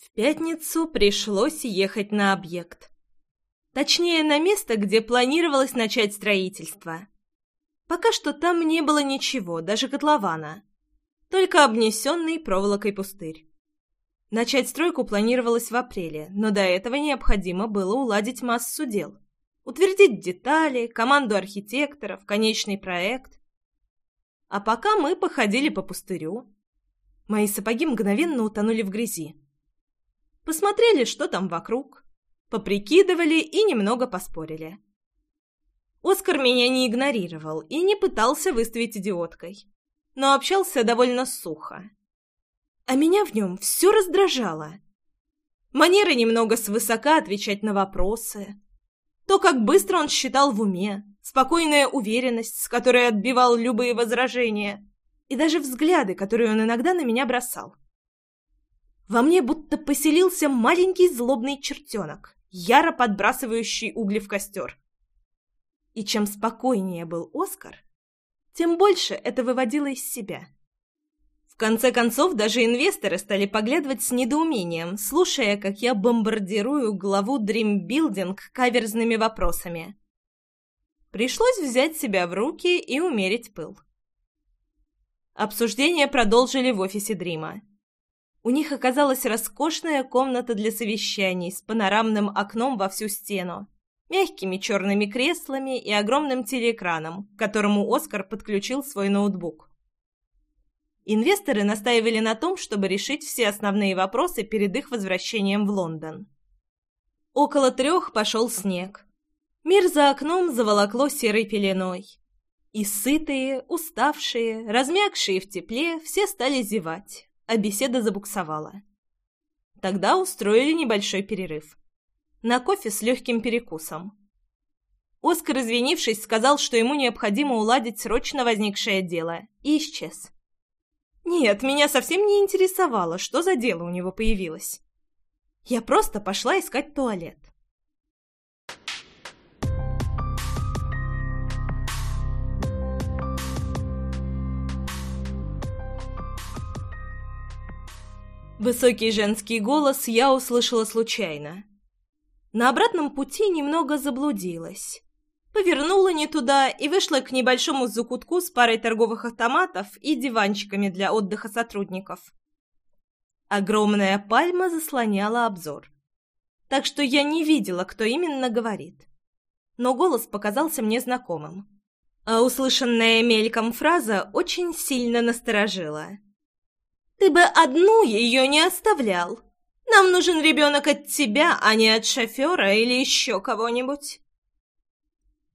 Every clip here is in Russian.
В пятницу пришлось ехать на объект. Точнее, на место, где планировалось начать строительство. Пока что там не было ничего, даже котлована. Только обнесенный проволокой пустырь. Начать стройку планировалось в апреле, но до этого необходимо было уладить массу дел. Утвердить детали, команду архитекторов, конечный проект. А пока мы походили по пустырю. Мои сапоги мгновенно утонули в грязи. Посмотрели, что там вокруг, поприкидывали и немного поспорили. Оскар меня не игнорировал и не пытался выставить идиоткой, но общался довольно сухо а меня в нем все раздражало. Манера немного свысока отвечать на вопросы. То, как быстро он считал в уме, спокойная уверенность, с которой отбивал любые возражения, и даже взгляды, которые он иногда на меня бросал. Во мне будто поселился маленький злобный чертенок, яро подбрасывающий угли в костер. И чем спокойнее был Оскар, тем больше это выводило из себя конце концов, даже инвесторы стали поглядывать с недоумением, слушая, как я бомбардирую главу Dream Building каверзными вопросами. Пришлось взять себя в руки и умерить пыл. Обсуждение продолжили в офисе Дрима. У них оказалась роскошная комната для совещаний с панорамным окном во всю стену, мягкими черными креслами и огромным телеэкраном, к которому Оскар подключил свой ноутбук. Инвесторы настаивали на том, чтобы решить все основные вопросы перед их возвращением в Лондон. Около трех пошел снег. Мир за окном заволокло серой пеленой. И сытые, уставшие, размягшие в тепле, все стали зевать, а беседа забуксовала. Тогда устроили небольшой перерыв. На кофе с легким перекусом. Оскар, извинившись, сказал, что ему необходимо уладить срочно возникшее дело, и исчез. Нет, меня совсем не интересовало, что за дело у него появилось. Я просто пошла искать туалет. Высокий женский голос я услышала случайно. На обратном пути немного заблудилась повернула не туда и вышла к небольшому закутку с парой торговых автоматов и диванчиками для отдыха сотрудников. Огромная пальма заслоняла обзор. Так что я не видела, кто именно говорит. Но голос показался мне знакомым. А услышанная мельком фраза очень сильно насторожила. «Ты бы одну ее не оставлял. Нам нужен ребенок от тебя, а не от шофера или еще кого-нибудь».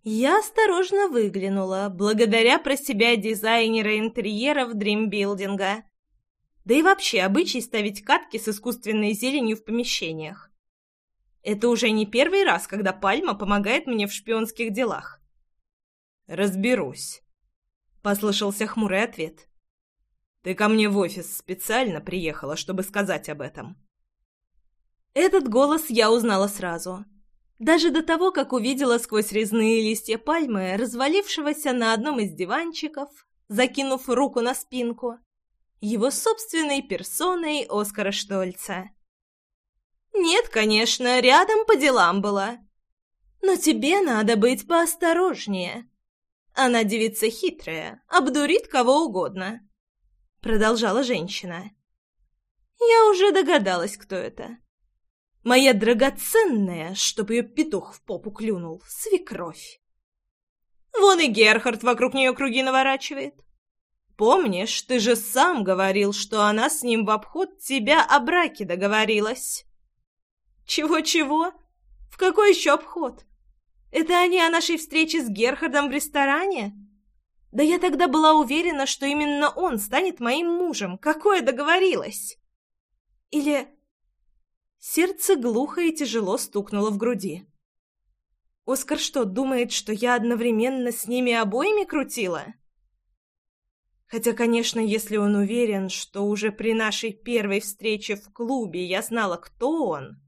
Я осторожно выглянула, благодаря про себя дизайнера интерьеров дримбилдинга. Да и вообще обычай ставить катки с искусственной зеленью в помещениях. Это уже не первый раз, когда Пальма помогает мне в шпионских делах. «Разберусь», — послышался хмурый ответ. «Ты ко мне в офис специально приехала, чтобы сказать об этом». Этот голос я узнала сразу. Даже до того, как увидела сквозь резные листья пальмы, развалившегося на одном из диванчиков, закинув руку на спинку, его собственной персоной Оскара Штольца. «Нет, конечно, рядом по делам была. Но тебе надо быть поосторожнее. Она девица хитрая, обдурит кого угодно», — продолжала женщина. «Я уже догадалась, кто это». Моя драгоценная, чтоб ее петух в попу клюнул, свекровь. Вон и Герхард вокруг нее круги наворачивает. Помнишь, ты же сам говорил, что она с ним в обход тебя о браке договорилась. Чего-чего? В какой еще обход? Это они о нашей встрече с Герхардом в ресторане? Да я тогда была уверена, что именно он станет моим мужем. Какое договорилась? Или Сердце глухо и тяжело стукнуло в груди. Оскар что, думает, что я одновременно с ними обоими крутила? Хотя, конечно, если он уверен, что уже при нашей первой встрече в клубе я знала, кто он,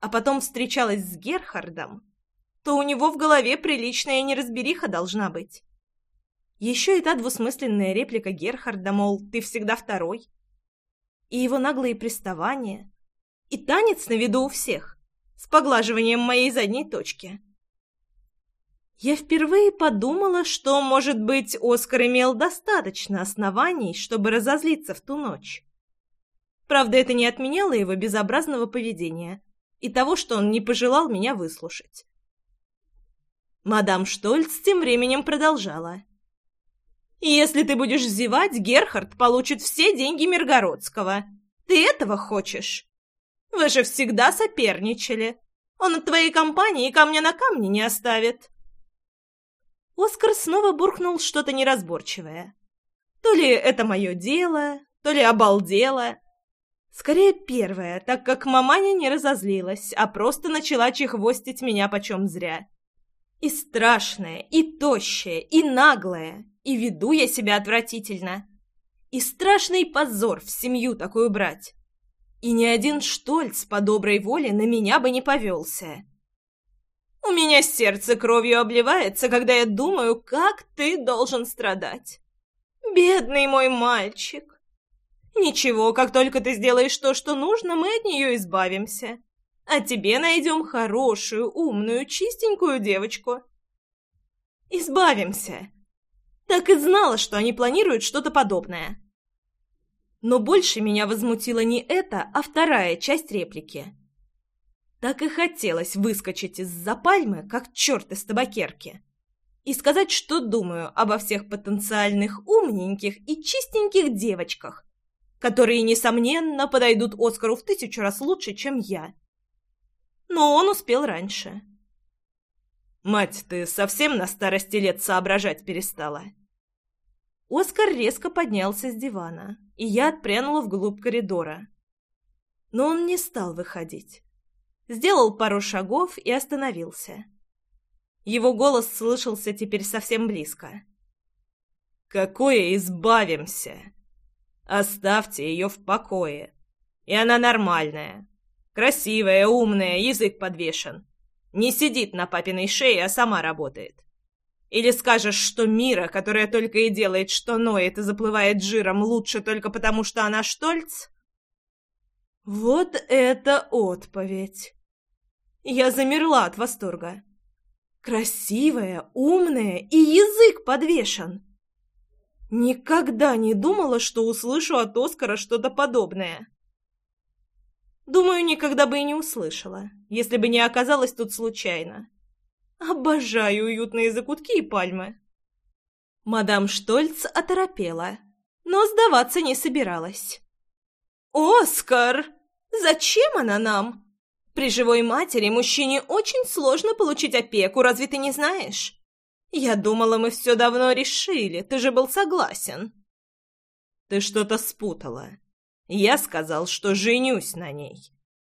а потом встречалась с Герхардом, то у него в голове приличная неразбериха должна быть. Еще и та двусмысленная реплика Герхарда, мол, ты всегда второй. И его наглые приставания, И танец на виду у всех, с поглаживанием моей задней точки. Я впервые подумала, что, может быть, Оскар имел достаточно оснований, чтобы разозлиться в ту ночь. Правда, это не отменяло его безобразного поведения и того, что он не пожелал меня выслушать. Мадам Штольц тем временем продолжала. «Если ты будешь зевать, Герхард получит все деньги Миргородского. Ты этого хочешь? Вы же всегда соперничали. Он от твоей компании камня на камне не оставит». Оскар снова буркнул что-то неразборчивое. То ли это мое дело, то ли обалдело. Скорее первое, так как маманя не разозлилась, а просто начала чехвостить меня почем зря. И страшная, и тощая, и наглая, и веду я себя отвратительно. И страшный позор в семью такую брать. И ни один Штольц по доброй воле на меня бы не повелся. У меня сердце кровью обливается, когда я думаю, как ты должен страдать. Бедный мой мальчик. Ничего, как только ты сделаешь то, что нужно, мы от нее избавимся. А тебе найдем хорошую, умную, чистенькую девочку. Избавимся. Так и знала, что они планируют что-то подобное. Но больше меня возмутила не это, а вторая часть реплики. Так и хотелось выскочить из-за пальмы, как черт из табакерки, и сказать, что думаю обо всех потенциальных умненьких и чистеньких девочках, которые, несомненно, подойдут Оскару в тысячу раз лучше, чем я. Но он успел раньше. «Мать, ты совсем на старости лет соображать перестала?» Оскар резко поднялся с дивана, и я отпрянула вглубь коридора. Но он не стал выходить сделал пару шагов и остановился. Его голос слышался теперь совсем близко. «Какое избавимся? Оставьте ее в покое. И она нормальная. Красивая, умная, язык подвешен. Не сидит на папиной шее, а сама работает. Или скажешь, что Мира, которая только и делает, что ноет и заплывает жиром, лучше только потому, что она штольц?» Вот это отповедь! Я замерла от восторга. Красивая, умная и язык подвешен. Никогда не думала, что услышу от Оскара что-то подобное. Думаю, никогда бы и не услышала, если бы не оказалась тут случайно. Обожаю уютные закутки и пальмы. Мадам Штольц оторопела, но сдаваться не собиралась. «Оскар! Зачем она нам?» При живой матери мужчине очень сложно получить опеку, разве ты не знаешь? Я думала, мы все давно решили, ты же был согласен. Ты что-то спутала. Я сказал, что женюсь на ней.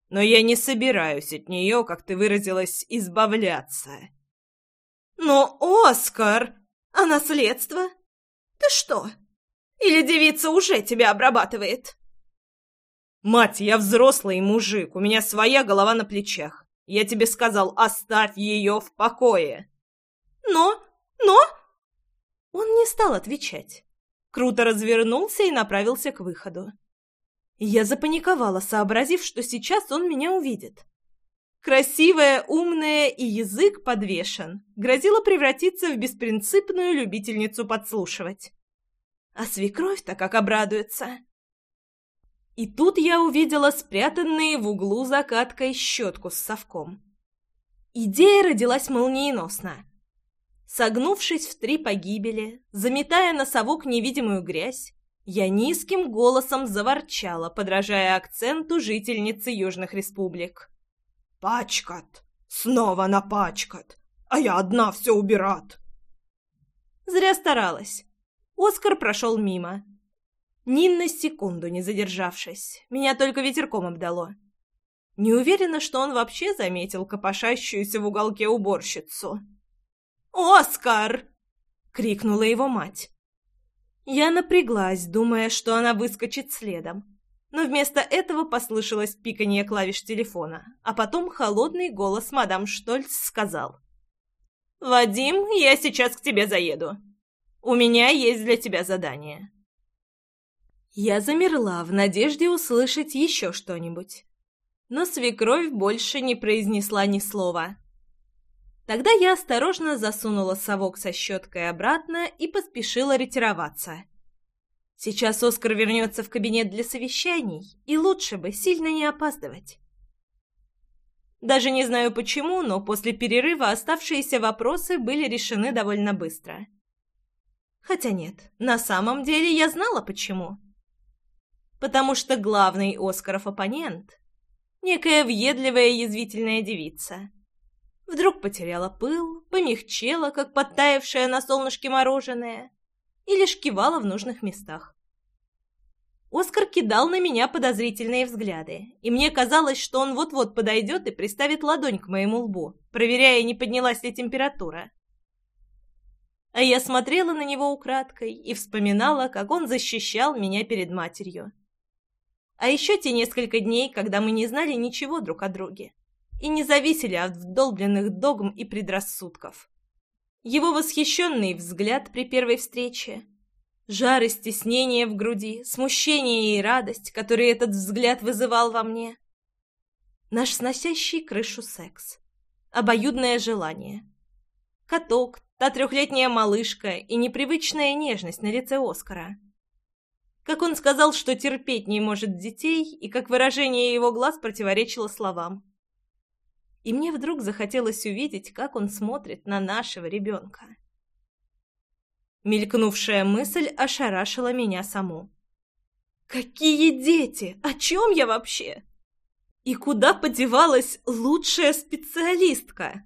Но я не собираюсь от нее, как ты выразилась, избавляться. Но, Оскар, а наследство? Ты что? Или девица уже тебя обрабатывает? «Мать, я взрослый мужик, у меня своя голова на плечах. Я тебе сказал, оставь ее в покое». «Но... но...» Он не стал отвечать. Круто развернулся и направился к выходу. Я запаниковала, сообразив, что сейчас он меня увидит. Красивая, умная и язык подвешен, грозила превратиться в беспринципную любительницу подслушивать. А свекровь-то как обрадуется. И тут я увидела спрятанные в углу закаткой щетку с совком. Идея родилась молниеносно. Согнувшись в три погибели, заметая на совок невидимую грязь, я низким голосом заворчала, подражая акценту жительницы Южных Республик. «Пачкат! Снова напачкат! А я одна все убират!» Зря старалась. Оскар прошел мимо, ни на секунду не задержавшись, меня только ветерком обдало. Не уверена, что он вообще заметил копошащуюся в уголке уборщицу. «Оскар!» — крикнула его мать. Я напряглась, думая, что она выскочит следом. Но вместо этого послышалось пиканье клавиш телефона, а потом холодный голос мадам Штольц сказал. «Вадим, я сейчас к тебе заеду. У меня есть для тебя задание». Я замерла в надежде услышать еще что-нибудь. Но свекровь больше не произнесла ни слова. Тогда я осторожно засунула совок со щеткой обратно и поспешила ретироваться. Сейчас Оскар вернется в кабинет для совещаний, и лучше бы сильно не опаздывать. Даже не знаю почему, но после перерыва оставшиеся вопросы были решены довольно быстро. Хотя нет, на самом деле я знала почему. Потому что главный Оскаров оппонент — некая въедливая язвительная девица. Вдруг потеряла пыл, помягчела, как подтаявшее на солнышке мороженое, и лишь кивала в нужных местах. Оскар кидал на меня подозрительные взгляды, и мне казалось, что он вот-вот подойдет и приставит ладонь к моему лбу, проверяя, не поднялась ли температура. А я смотрела на него украдкой и вспоминала, как он защищал меня перед матерью. А еще те несколько дней, когда мы не знали ничего друг о друге и не зависели от вдолбленных догм и предрассудков. Его восхищенный взгляд при первой встрече, жар и стеснение в груди, смущение и радость, которые этот взгляд вызывал во мне, наш сносящий крышу секс, обоюдное желание, каток, Та трехлетняя малышка и непривычная нежность на лице Оскара. Как он сказал, что терпеть не может детей, и как выражение его глаз противоречило словам. И мне вдруг захотелось увидеть, как он смотрит на нашего ребенка. Мелькнувшая мысль ошарашила меня саму. «Какие дети? О чем я вообще?» И куда подевалась лучшая специалистка?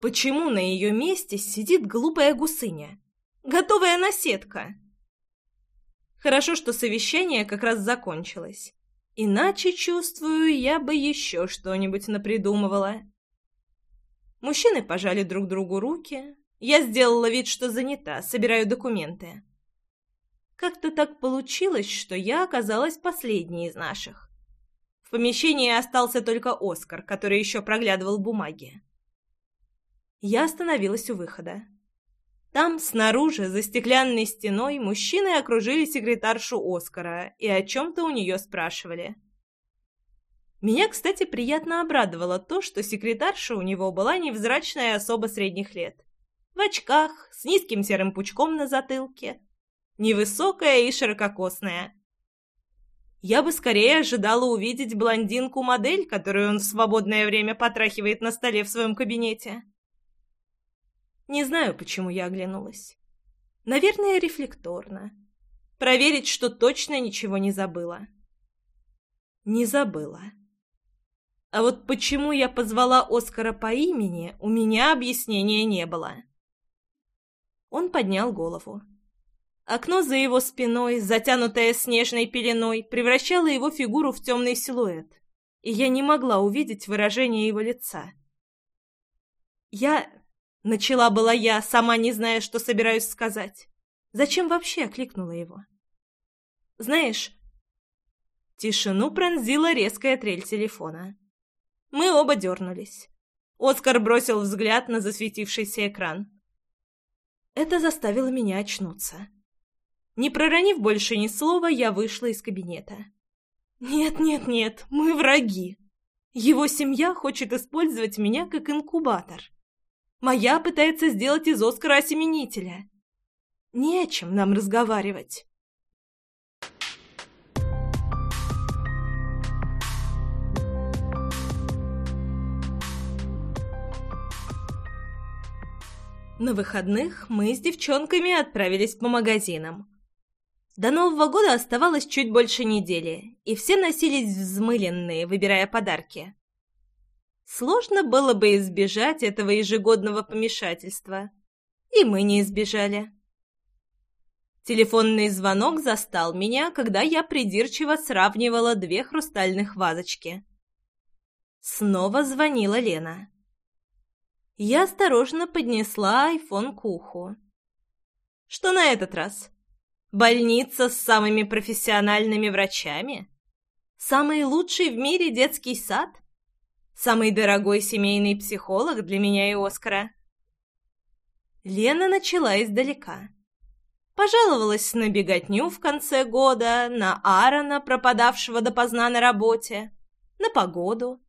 Почему на ее месте сидит глупая гусыня? Готовая наседка. Хорошо, что совещание как раз закончилось. Иначе, чувствую, я бы еще что-нибудь напридумывала. Мужчины пожали друг другу руки. Я сделала вид, что занята, собираю документы. Как-то так получилось, что я оказалась последней из наших. В помещении остался только Оскар, который еще проглядывал бумаги я остановилась у выхода. Там, снаружи, за стеклянной стеной, мужчины окружили секретаршу Оскара и о чем-то у нее спрашивали. Меня, кстати, приятно обрадовало то, что секретарша у него была невзрачная особа средних лет. В очках, с низким серым пучком на затылке. Невысокая и ширококосная. Я бы скорее ожидала увидеть блондинку-модель, которую он в свободное время потрахивает на столе в своем кабинете. Не знаю, почему я оглянулась. Наверное, рефлекторно. Проверить, что точно ничего не забыла. Не забыла. А вот почему я позвала Оскара по имени, у меня объяснения не было. Он поднял голову. Окно за его спиной, затянутое снежной пеленой, превращало его фигуру в темный силуэт, и я не могла увидеть выражение его лица. Я Начала была я, сама не зная, что собираюсь сказать. Зачем вообще окликнула его? Знаешь, тишину пронзила резкая трель телефона. Мы оба дернулись. Оскар бросил взгляд на засветившийся экран. Это заставило меня очнуться. Не проронив больше ни слова, я вышла из кабинета. «Нет, нет, нет, мы враги. Его семья хочет использовать меня как инкубатор. Моя пытается сделать из Оскара осеменителя. Не о чем нам разговаривать. На выходных мы с девчонками отправились по магазинам. До Нового года оставалось чуть больше недели, и все носились взмыленные, выбирая подарки. Сложно было бы избежать этого ежегодного помешательства. И мы не избежали. Телефонный звонок застал меня, когда я придирчиво сравнивала две хрустальных вазочки. Снова звонила Лена. Я осторожно поднесла айфон к уху. Что на этот раз? Больница с самыми профессиональными врачами? Самый лучший в мире детский сад? Самый дорогой семейный психолог для меня и Оскара. Лена начала издалека. Пожаловалась на беготню в конце года, на Аарона, пропадавшего допоздна на работе, на погоду.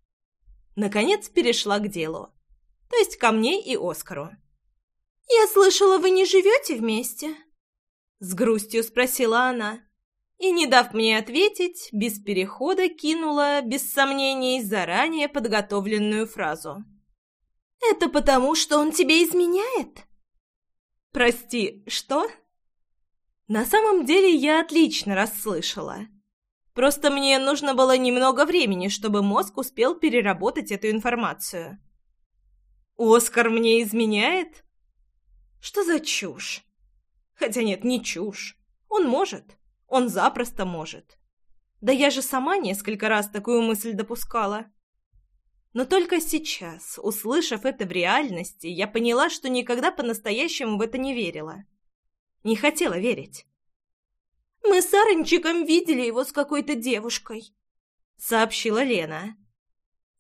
Наконец перешла к делу. То есть ко мне и Оскару. «Я слышала, вы не живете вместе?» С грустью спросила она. И, не дав мне ответить, без перехода кинула, без сомнений, заранее подготовленную фразу. «Это потому, что он тебе изменяет?» «Прости, что?» На самом деле я отлично расслышала. Просто мне нужно было немного времени, чтобы мозг успел переработать эту информацию. «Оскар мне изменяет?» «Что за чушь?» «Хотя нет, не чушь. Он может. Он запросто может. Да я же сама несколько раз такую мысль допускала. Но только сейчас, услышав это в реальности, я поняла, что никогда по-настоящему в это не верила. Не хотела верить. «Мы с Аренчиком видели его с какой-то девушкой», — сообщила Лена.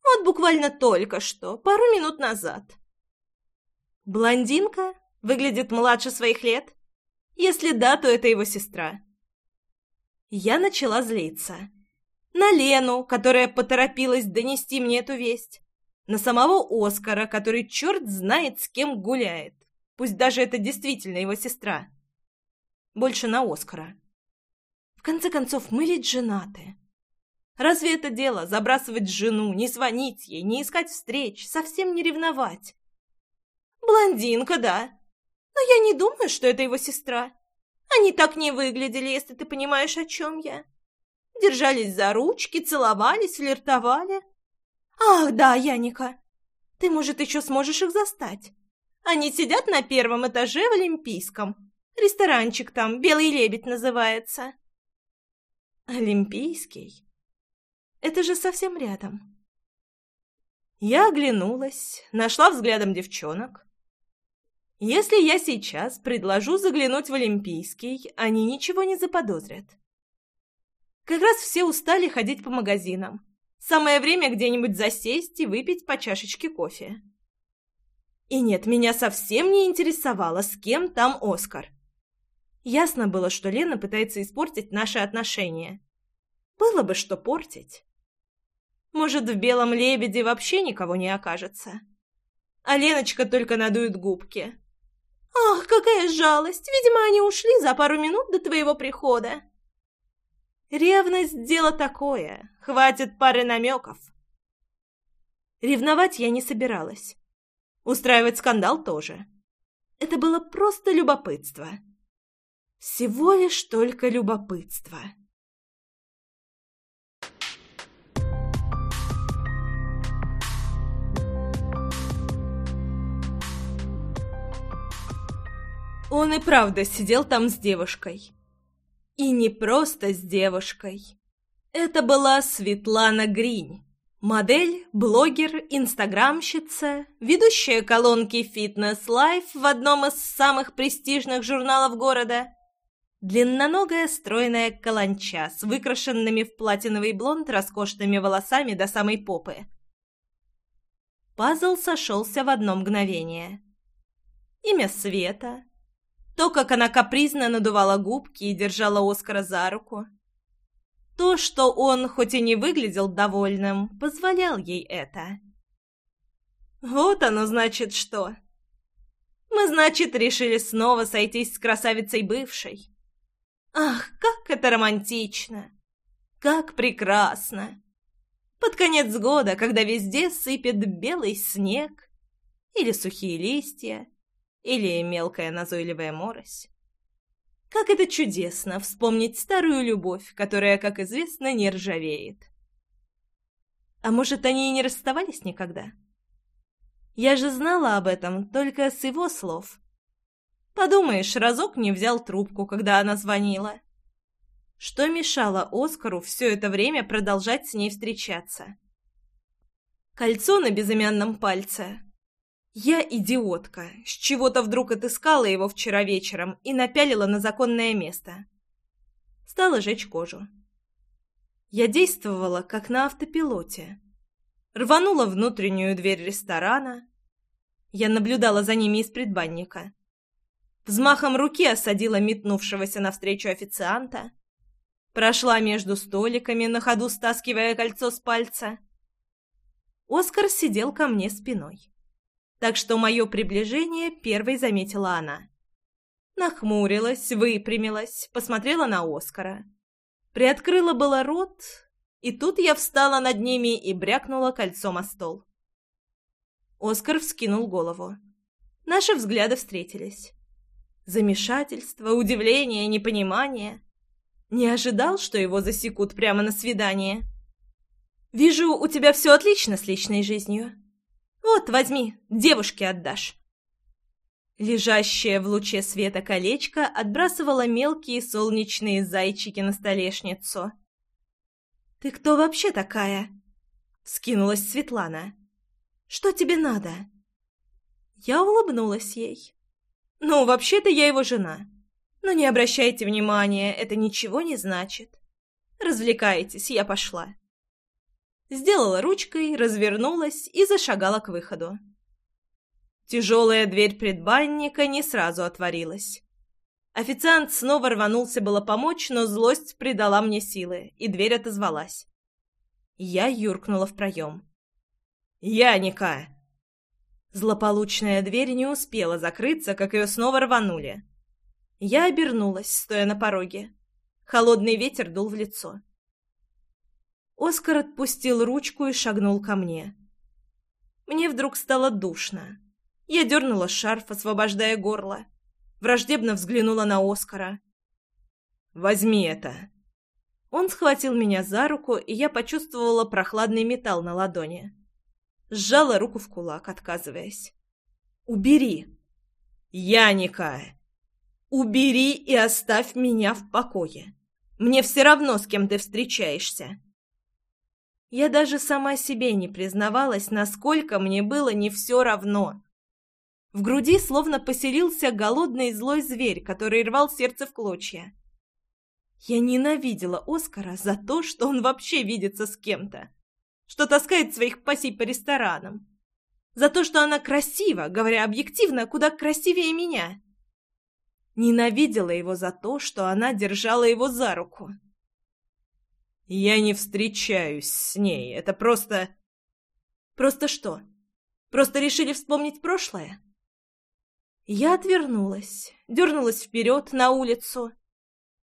«Вот буквально только что, пару минут назад». «Блондинка? Выглядит младше своих лет? Если да, то это его сестра». Я начала злиться. На Лену, которая поторопилась донести мне эту весть. На самого Оскара, который черт знает с кем гуляет. Пусть даже это действительно его сестра. Больше на Оскара. В конце концов, мы ведь женаты. Разве это дело забрасывать жену, не звонить ей, не искать встреч, совсем не ревновать? Блондинка, да. Но я не думаю, что это его сестра. Они так не выглядели, если ты понимаешь, о чем я. Держались за ручки, целовались, флиртовали. Ах, да, Яника, ты, может, еще сможешь их застать. Они сидят на первом этаже в Олимпийском. Ресторанчик там, «Белый лебедь» называется. Олимпийский? Это же совсем рядом. Я оглянулась, нашла взглядом девчонок. Если я сейчас предложу заглянуть в Олимпийский, они ничего не заподозрят. Как раз все устали ходить по магазинам. Самое время где-нибудь засесть и выпить по чашечке кофе. И нет, меня совсем не интересовало, с кем там Оскар. Ясно было, что Лена пытается испортить наши отношения. Было бы что портить. Может, в белом лебеде вообще никого не окажется. А Леночка только надует губки. «Ах, какая жалость! Видимо, они ушли за пару минут до твоего прихода». «Ревность — дело такое. Хватит пары намеков». Ревновать я не собиралась. Устраивать скандал тоже. Это было просто любопытство. Всего лишь только любопытство. Он и правда сидел там с девушкой. И не просто с девушкой. Это была Светлана Гринь. Модель, блогер, инстаграмщица, ведущая колонки «Fitness Life» в одном из самых престижных журналов города. Длинноногая стройная каланча с выкрашенными в платиновый блонд роскошными волосами до самой попы. Пазл сошелся в одно мгновение. Имя Света, то, как она капризно надувала губки и держала Оскара за руку. То, что он, хоть и не выглядел довольным, позволял ей это. Вот оно значит что. Мы, значит, решили снова сойтись с красавицей бывшей. Ах, как это романтично! Как прекрасно! Под конец года, когда везде сыпет белый снег или сухие листья, или мелкая назойливая морось. Как это чудесно вспомнить старую любовь, которая, как известно, не ржавеет. А может, они и не расставались никогда? Я же знала об этом только с его слов. Подумаешь, разок не взял трубку, когда она звонила. Что мешало Оскару все это время продолжать с ней встречаться? Кольцо на безымянном пальце я идиотка, с чего-то вдруг отыскала его вчера вечером и напялила на законное место. Стала жечь кожу. Я действовала, как на автопилоте. Рванула внутреннюю дверь ресторана. Я наблюдала за ними из предбанника. Взмахом руки осадила метнувшегося навстречу официанта. Прошла между столиками, на ходу стаскивая кольцо с пальца. Оскар сидел ко мне спиной. Так что мое приближение первой заметила она. Нахмурилась, выпрямилась, посмотрела на Оскара. Приоткрыла было рот, и тут я встала над ними и брякнула кольцом о стол. Оскар вскинул голову. Наши взгляды встретились. Замешательство, удивление, непонимание. Не ожидал, что его засекут прямо на свидание. «Вижу, у тебя все отлично с личной жизнью. Вот, возьми, девушке отдашь». Лежащее в луче света колечко отбрасывало мелкие солнечные зайчики на столешницу. «Ты кто вообще такая?» — скинулась Светлана. «Что тебе надо?» Я улыбнулась ей. «Ну, вообще-то я его жена. Но не обращайте внимания, это ничего не значит. Развлекайтесь, я пошла. Сделала ручкой, развернулась и зашагала к выходу. Тяжелая дверь предбанника не сразу отворилась. Официант снова рванулся было помочь, но злость придала мне силы, и дверь отозвалась. Я юркнула в проем. «Яника!» Злополучная дверь не успела закрыться, как ее снова рванули. Я обернулась, стоя на пороге. Холодный ветер дул в лицо. Оскар отпустил ручку и шагнул ко мне. Мне вдруг стало душно. Я дернула шарф, освобождая горло. Враждебно взглянула на Оскара. «Возьми это!» Он схватил меня за руку, и я почувствовала прохладный металл на ладони. Сжала руку в кулак, отказываясь. «Убери!» «Яника!» «Убери и оставь меня в покое. Мне все равно, с кем ты встречаешься». Я даже сама себе не признавалась, насколько мне было не все равно. В груди словно поселился голодный злой зверь, который рвал сердце в клочья. Я ненавидела Оскара за то, что он вообще видится с кем-то, что таскает своих пассий по ресторанам, за то, что она красива, говоря объективно, куда красивее меня. Ненавидела его за то, что она держала его за руку. «Я не встречаюсь с ней, это просто...» «Просто что? Просто решили вспомнить прошлое?» Я отвернулась, дернулась вперед на улицу.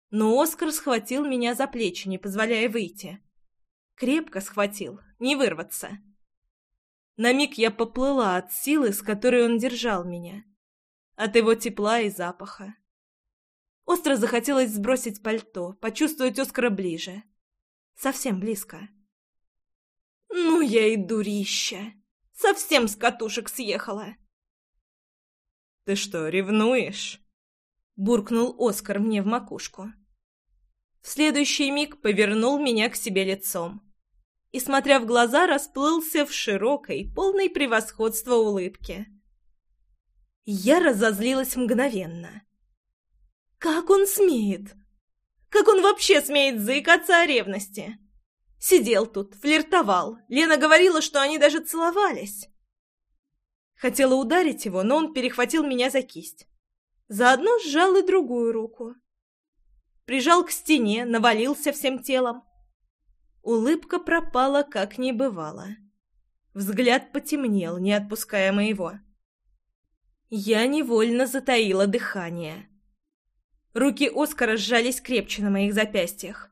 Но Оскар схватил меня за плечи, не позволяя выйти. Крепко схватил, не вырваться. На миг я поплыла от силы, с которой он держал меня. От его тепла и запаха. Остро захотелось сбросить пальто, почувствовать Оскара ближе. Совсем близко. «Ну я и дурища! Совсем с катушек съехала!» «Ты что, ревнуешь?» — буркнул Оскар мне в макушку. В следующий миг повернул меня к себе лицом и, смотря в глаза, расплылся в широкой, полной превосходства улыбке. Я разозлилась мгновенно. Как он смеет? Как он вообще смеет заикаться о ревности? Сидел тут, флиртовал. Лена говорила, что они даже целовались. Хотела ударить его, но он перехватил меня за кисть. Заодно сжал и другую руку. Прижал к стене, навалился всем телом. Улыбка пропала, как не бывало. Взгляд потемнел, не отпуская моего. Я невольно затаила дыхание. Руки Оскара сжались крепче на моих запястьях.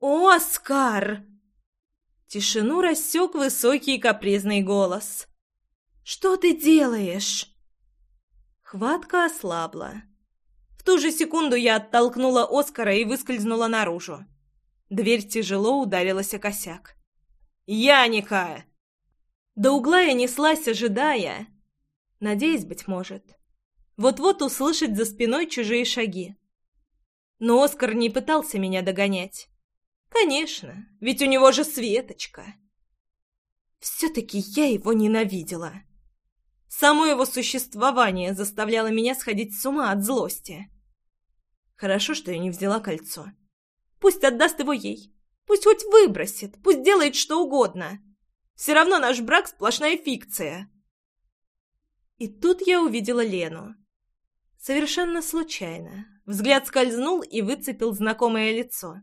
«Оскар!» Тишину рассек высокий капризный голос. «Что ты делаешь?» Хватка ослабла. В ту же секунду я оттолкнула Оскара и выскользнула наружу. Дверь тяжело ударилась о косяк. «Яника!» До угла я неслась, ожидая. Надеясь, быть может, вот-вот услышать за спиной чужие шаги. Но Оскар не пытался меня догонять. Конечно, ведь у него же Светочка. Все-таки я его ненавидела. Само его существование заставляло меня сходить с ума от злости. Хорошо, что я не взяла кольцо. Пусть отдаст его ей. Пусть хоть выбросит, пусть делает что угодно. Все равно наш брак сплошная фикция. И тут я увидела Лену. Совершенно случайно, Взгляд скользнул и выцепил знакомое лицо.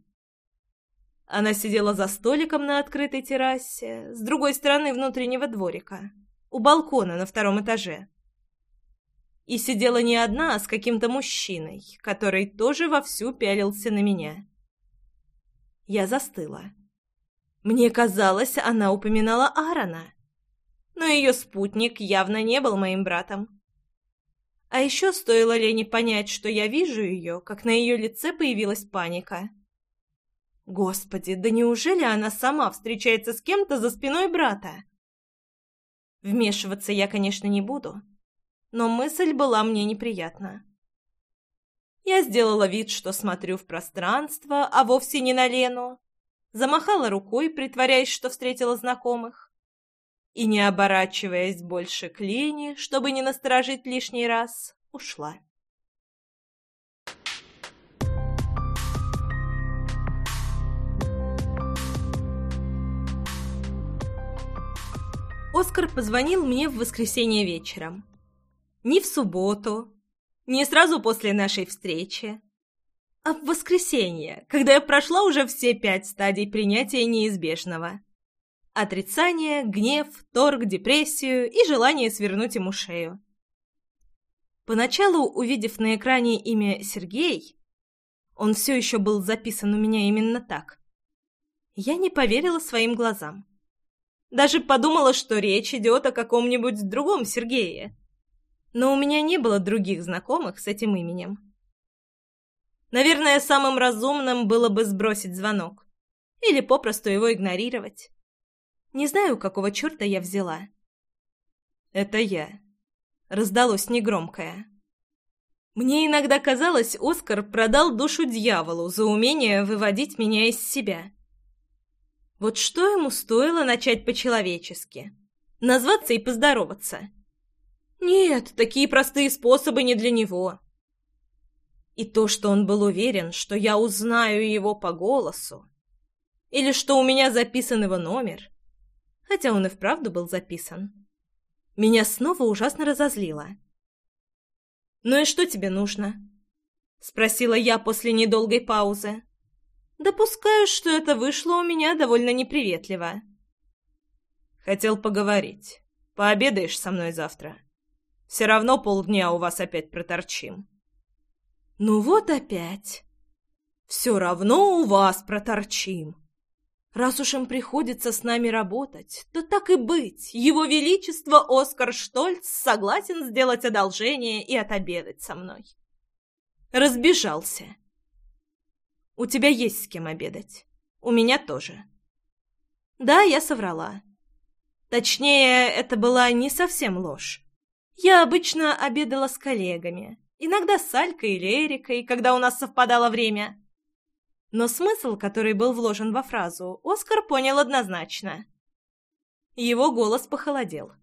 Она сидела за столиком на открытой террасе, с другой стороны внутреннего дворика, у балкона на втором этаже. И сидела не одна, а с каким-то мужчиной, который тоже вовсю пялился на меня. Я застыла. Мне казалось, она упоминала Аарона. Но ее спутник явно не был моим братом. А еще стоило Лене понять, что я вижу ее, как на ее лице появилась паника. Господи, да неужели она сама встречается с кем-то за спиной брата? Вмешиваться я, конечно, не буду но мысль была мне неприятна. Я сделала вид, что смотрю в пространство, а вовсе не на Лену, замахала рукой, притворяясь, что встретила знакомых, и, не оборачиваясь больше к Лене, чтобы не насторожить лишний раз, ушла. Оскар позвонил мне в воскресенье вечером ни в субботу, ни сразу после нашей встречи, а в воскресенье, когда я прошла уже все пять стадий принятия неизбежного. Отрицание, гнев, торг, депрессию и желание свернуть ему шею. Поначалу, увидев на экране имя Сергей, он все еще был записан у меня именно так, я не поверила своим глазам. Даже подумала, что речь идет о каком-нибудь другом Сергее но у меня не было других знакомых с этим именем. Наверное, самым разумным было бы сбросить звонок. Или попросту его игнорировать. Не знаю, какого черта я взяла. «Это я», — раздалось негромкое. Мне иногда казалось, Оскар продал душу дьяволу за умение выводить меня из себя. Вот что ему стоило начать по-человечески? Назваться и поздороваться — нет, такие простые способы не для него. И то, что он был уверен, что я узнаю его по голосу, или что у меня записан его номер, хотя он и вправду был записан, меня снова ужасно разозлило. «Ну и что тебе нужно?» — спросила я после недолгой паузы. Допускаю, что это вышло у меня довольно неприветливо. «Хотел поговорить. Пообедаешь со мной завтра?» Все равно полдня у вас опять проторчим». «Ну вот опять. Все равно у вас проторчим. Раз уж им приходится с нами работать, то так и быть. Его Величество Оскар Штольц согласен сделать одолжение и отобедать со мной». Разбежался. «У тебя есть с кем обедать. У меня тоже». Да, я соврала. Точнее, это была не совсем ложь. Я обычно обедала с коллегами, иногда с Алькой или Эрикой, когда у нас совпадало время. Но смысл, который был вложен во фразу, Оскар понял однозначно. Его голос похолодел.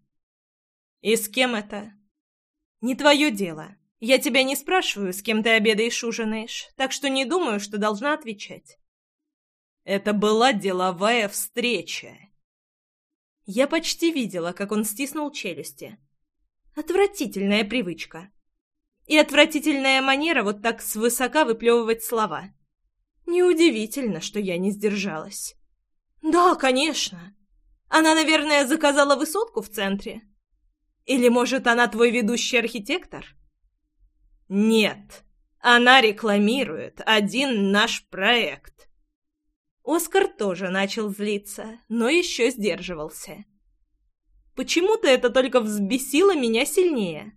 «И с кем это?» «Не твое дело. Я тебя не спрашиваю, с кем ты обедаешь ужинаешь, так что не думаю, что должна отвечать». «Это была деловая встреча». Я почти видела, как он стиснул челюсти. Отвратительная привычка. И отвратительная манера вот так свысока выплевывать слова. Неудивительно, что я не сдержалась. Да, конечно. Она, наверное, заказала высотку в центре. Или, может, она твой ведущий архитектор? Нет, она рекламирует один наш проект. Оскар тоже начал злиться, но еще сдерживался. Почему-то это только взбесило меня сильнее.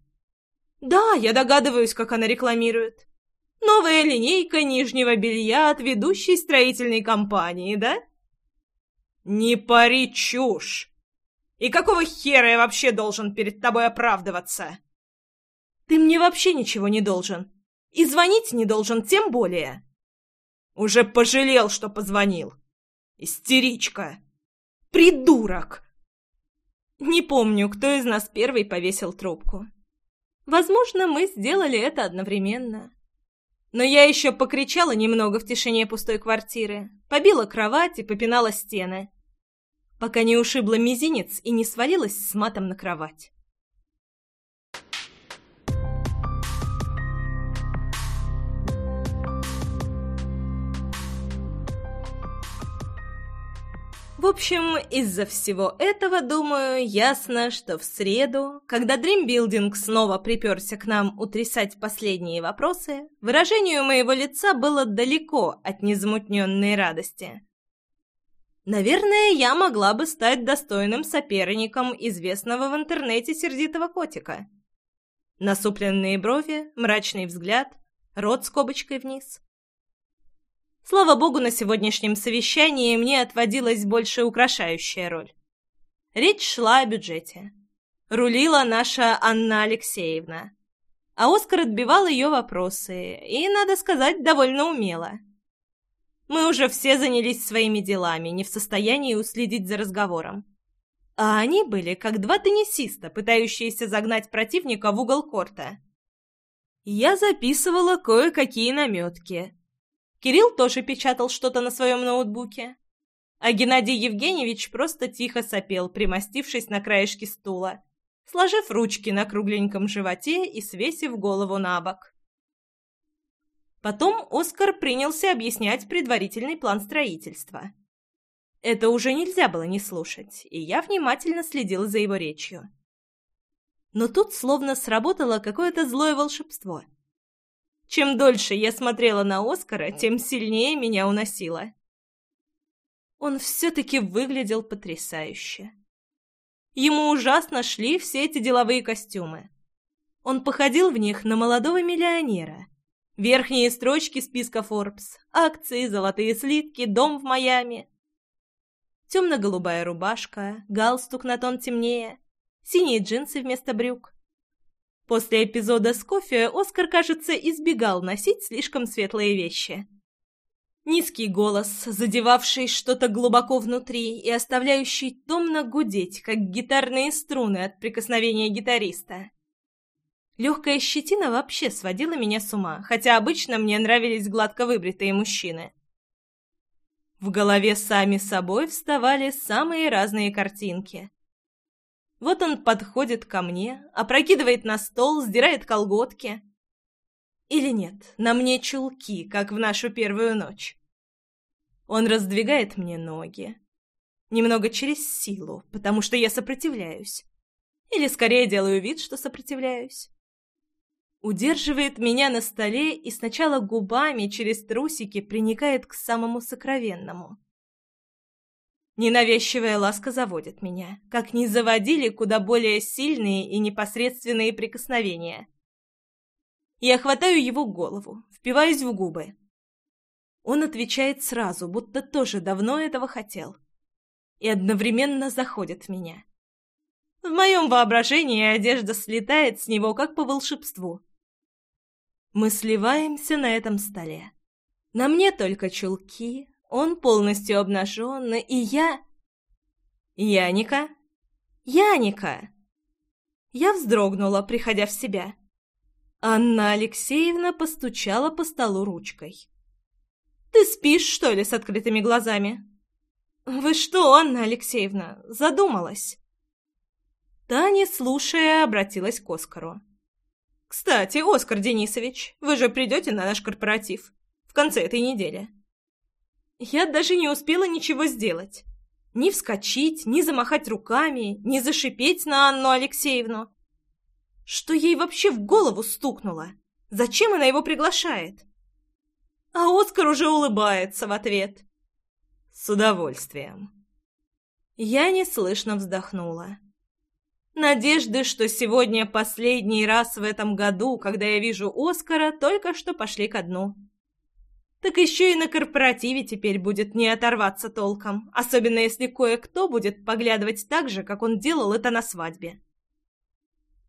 Да, я догадываюсь, как она рекламирует. Новая линейка нижнего белья от ведущей строительной компании, да? Не пари чушь! И какого хера я вообще должен перед тобой оправдываться? Ты мне вообще ничего не должен. И звонить не должен тем более. Уже пожалел, что позвонил. Истеричка. Придурок. Не помню, кто из нас первый повесил трубку. Возможно, мы сделали это одновременно. Но я еще покричала немного в тишине пустой квартиры, побила кровать и попинала стены, пока не ушибла мизинец и не свалилась с матом на кровать. В общем, из-за всего этого, думаю, ясно, что в среду, когда Dreambuilding снова приперся к нам утрясать последние вопросы, выражению моего лица было далеко от незамутненной радости. Наверное, я могла бы стать достойным соперником известного в интернете сердитого котика. Насупленные брови, мрачный взгляд, рот скобочкой вниз. Слава богу, на сегодняшнем совещании мне отводилась больше украшающая роль. Речь шла о бюджете. Рулила наша Анна Алексеевна. А Оскар отбивал ее вопросы, и, надо сказать, довольно умело. Мы уже все занялись своими делами, не в состоянии уследить за разговором. А они были как два теннисиста, пытающиеся загнать противника в угол корта. Я записывала кое-какие наметки, Кирилл тоже печатал что-то на своем ноутбуке. А Геннадий Евгеньевич просто тихо сопел, примостившись на краешке стула, сложив ручки на кругленьком животе и свесив голову на бок. Потом Оскар принялся объяснять предварительный план строительства. Это уже нельзя было не слушать, и я внимательно следила за его речью. Но тут словно сработало какое-то злое волшебство — чем дольше я смотрела на Оскара, тем сильнее меня уносило. Он все-таки выглядел потрясающе. Ему ужасно шли все эти деловые костюмы. Он походил в них на молодого миллионера. Верхние строчки списка Forbes, акции, золотые слитки, дом в Майами. Темно-голубая рубашка, галстук на тон темнее, синие джинсы вместо брюк. После эпизода с кофе Оскар, кажется, избегал носить слишком светлые вещи. Низкий голос, задевавший что-то глубоко внутри и оставляющий томно гудеть, как гитарные струны от прикосновения гитариста. Легкая щетина вообще сводила меня с ума, хотя обычно мне нравились гладко выбритые мужчины. В голове сами собой вставали самые разные картинки. Вот он подходит ко мне, опрокидывает на стол, сдирает колготки. Или нет, на мне чулки, как в нашу первую ночь. Он раздвигает мне ноги. Немного через силу, потому что я сопротивляюсь. Или скорее делаю вид, что сопротивляюсь. Удерживает меня на столе и сначала губами через трусики приникает к самому сокровенному. Ненавязчивая ласка заводит меня, как не заводили куда более сильные и непосредственные прикосновения. Я хватаю его голову, впиваюсь в губы. Он отвечает сразу, будто тоже давно этого хотел. И одновременно заходит в меня. В моем воображении одежда слетает с него, как по волшебству. Мы сливаемся на этом столе. На мне только чулки, он полностью обнажен, и я... «Яника? Яника!» Я вздрогнула, приходя в себя. Анна Алексеевна постучала по столу ручкой. «Ты спишь, что ли, с открытыми глазами?» «Вы что, Анна Алексеевна, задумалась?» Таня, слушая, обратилась к Оскару. «Кстати, Оскар Денисович, вы же придете на наш корпоратив в конце этой недели?» Я даже не успела ничего сделать. Ни вскочить, ни замахать руками, ни зашипеть на Анну Алексеевну. Что ей вообще в голову стукнуло? Зачем она его приглашает? А Оскар уже улыбается в ответ. С удовольствием. Я неслышно вздохнула. Надежды, что сегодня последний раз в этом году, когда я вижу Оскара, только что пошли ко дну так еще и на корпоративе теперь будет не оторваться толком, особенно если кое-кто будет поглядывать так же, как он делал это на свадьбе.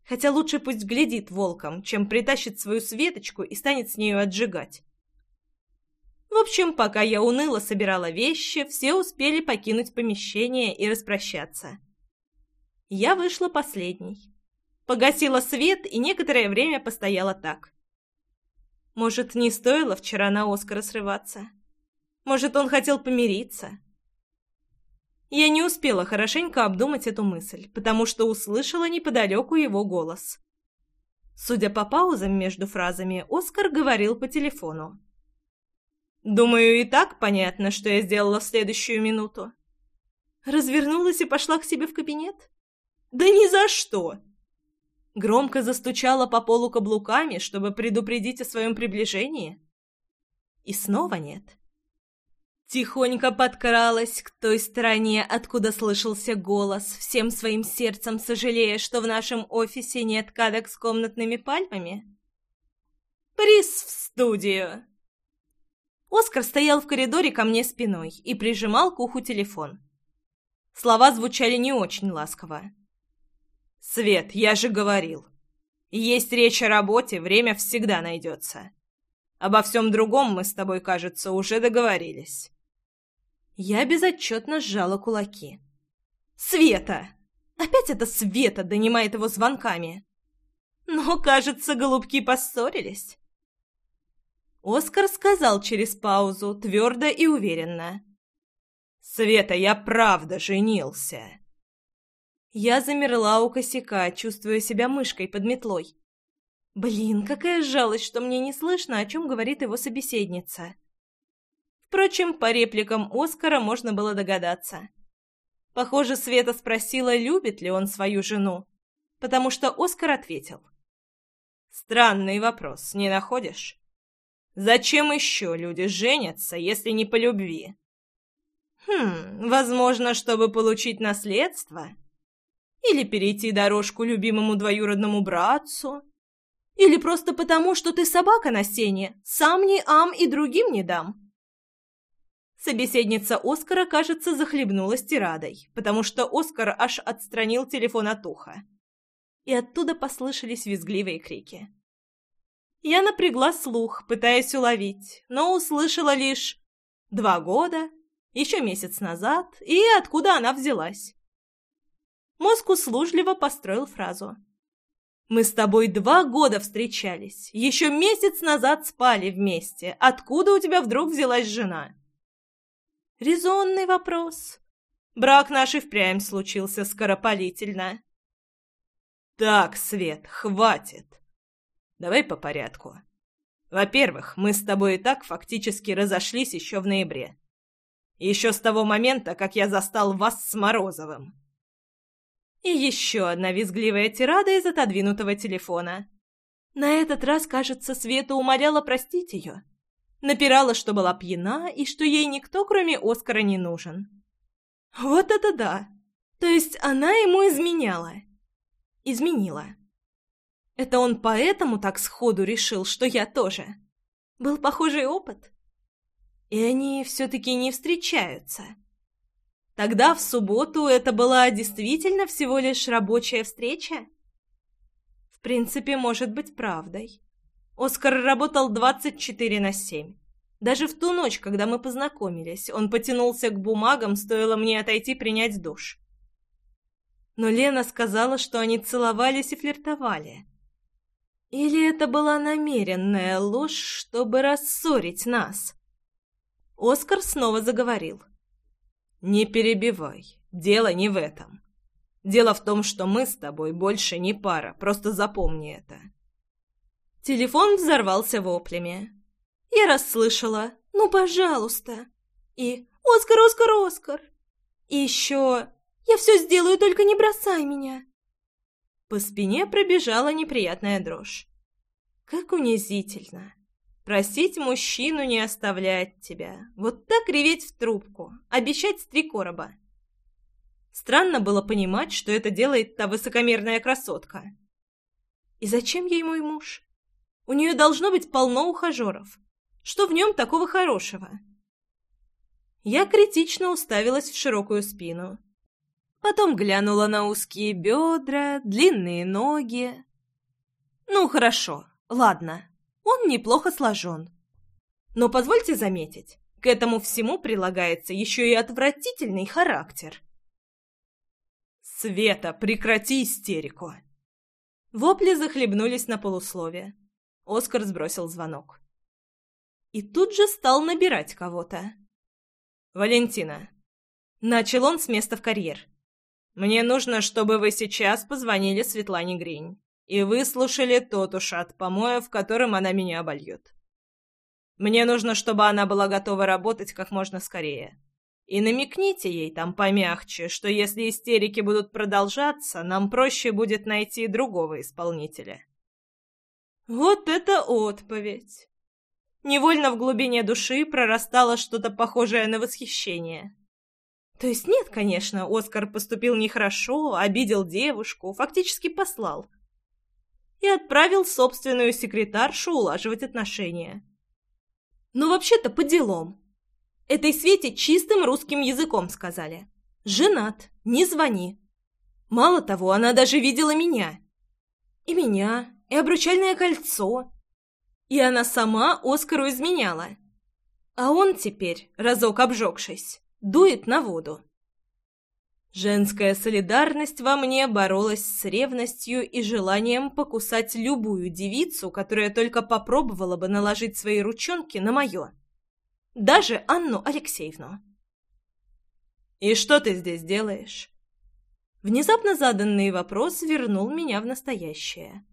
Хотя лучше пусть глядит волком, чем притащит свою Светочку и станет с нею отжигать. В общем, пока я уныло собирала вещи, все успели покинуть помещение и распрощаться. Я вышла последней. Погасила свет и некоторое время постояла так. Может, не стоило вчера на Оскара срываться? Может, он хотел помириться? Я не успела хорошенько обдумать эту мысль, потому что услышала неподалеку его голос. Судя по паузам между фразами, Оскар говорил по телефону. «Думаю, и так понятно, что я сделала в следующую минуту». Развернулась и пошла к себе в кабинет? Да ни за что! Громко застучала по полу каблуками, чтобы предупредить о своем приближении. И снова нет. Тихонько подкралась к той стороне, откуда слышался голос, всем своим сердцем сожалея, что в нашем офисе нет кадок с комнатными пальмами. «Приз в студию!» Оскар стоял в коридоре ко мне спиной и прижимал к уху телефон. Слова звучали не очень ласково. «Свет, я же говорил. Есть речь о работе, время всегда найдется. Обо всем другом мы с тобой, кажется, уже договорились». Я безотчетно сжала кулаки. «Света! Опять это Света донимает его звонками!» Но, кажется, голубки поссорились. Оскар сказал через паузу, твердо и уверенно. «Света, я правда женился!» Я замерла у косяка, чувствуя себя мышкой под метлой. Блин, какая жалость, что мне не слышно, о чем говорит его собеседница. Впрочем, по репликам Оскара можно было догадаться. Похоже, Света спросила, любит ли он свою жену, потому что Оскар ответил. «Странный вопрос, не находишь? Зачем еще люди женятся, если не по любви?» «Хм, возможно, чтобы получить наследство?» Или перейти дорожку любимому двоюродному братцу? Или просто потому, что ты собака на сене, сам не ам и другим не дам?» Собеседница Оскара, кажется, захлебнулась тирадой, потому что Оскар аж отстранил телефон от уха. И оттуда послышались визгливые крики. Я напрягла слух, пытаясь уловить, но услышала лишь «два года», «еще месяц назад» и «откуда она взялась». Мозг услужливо построил фразу. «Мы с тобой два года встречались, еще месяц назад спали вместе. Откуда у тебя вдруг взялась жена?» Резонный вопрос. Брак наш и впрямь случился скоропалительно. Так, Свет, хватит. Давай по порядку. Во-первых, мы с тобой и так фактически разошлись еще в ноябре. Еще с того момента, как я застал вас с Морозовым. И еще одна визгливая тирада из отодвинутого телефона. На этот раз, кажется, Света умоляла простить ее. Напирала, что была пьяна и что ей никто, кроме Оскара, не нужен. Вот это да! То есть она ему изменяла. Изменила. Это он поэтому так сходу решил, что я тоже. Был похожий опыт. И они все-таки не встречаются. Тогда в субботу это была действительно всего лишь рабочая встреча? В принципе, может быть правдой. Оскар работал 24 на 7. Даже в ту ночь, когда мы познакомились, он потянулся к бумагам, стоило мне отойти принять душ. Но Лена сказала, что они целовались и флиртовали. Или это была намеренная ложь, чтобы рассорить нас? Оскар снова заговорил. «Не перебивай. Дело не в этом. Дело в том, что мы с тобой больше не пара, просто запомни это. Телефон взорвался воплями. Я расслышала «Ну, пожалуйста!» и «Оскар, Оскар, Оскар!» и еще «Я все сделаю, только не бросай меня!» По спине пробежала неприятная дрожь. Как унизительно. Просить мужчину не оставлять тебя. Вот так реветь в трубку. Обещать с три короба. Странно было понимать, что это делает та высокомерная красотка. И зачем ей мой муж? У нее должно быть полно ухажеров. Что в нем такого хорошего? Я критично уставилась в широкую спину. Потом глянула на узкие бедра, длинные ноги. Ну, хорошо, ладно, он неплохо сложен. Но позвольте заметить, к этому всему прилагается еще и отвратительный характер. «Света, прекрати истерику!» Вопли захлебнулись на полусловие. Оскар сбросил звонок. И тут же стал набирать кого-то. «Валентина». Начал он с места в карьер. «Мне нужно, чтобы вы сейчас позвонили Светлане Гринь и выслушали тот ушат помоев, которым она меня обольет. Мне нужно, чтобы она была готова работать как можно скорее. И намекните ей там помягче, что если истерики будут продолжаться, нам проще будет найти другого исполнителя. Вот это отповедь! Невольно в глубине души прорастало что-то похожее на восхищение. То есть нет, конечно, Оскар поступил нехорошо, обидел девушку, фактически послал. И отправил собственную секретаршу улаживать отношения. Но вообще-то по делам. Этой Свете чистым русским языком сказали. «Женат, не звони». Мало того, она даже видела меня. И меня, и обручальное кольцо. И она сама Оскару изменяла. А он теперь, разок обжегшись, дует на воду. Женская солидарность во мне боролась с ревностью и желанием покусать любую девицу, которая только попробовала бы наложить свои ручонки на мое. Даже Анну Алексеевну. «И что ты здесь делаешь?» Внезапно заданный вопрос вернул меня в настоящее.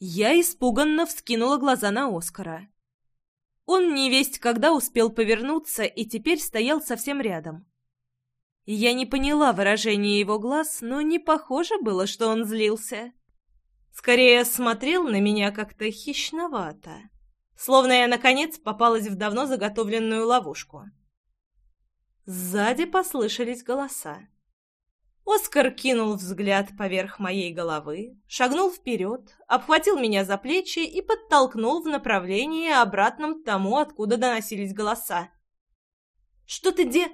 Я испуганно вскинула глаза на Оскара. Он невесть когда успел повернуться и теперь стоял совсем рядом. Я не поняла выражения его глаз, но не похоже было, что он злился. Скорее смотрел на меня как-то хищновато словно я, наконец, попалась в давно заготовленную ловушку. Сзади послышались голоса. Оскар кинул взгляд поверх моей головы, шагнул вперед, обхватил меня за плечи и подтолкнул в направлении, обратном тому, откуда доносились голоса. «Что ты де...»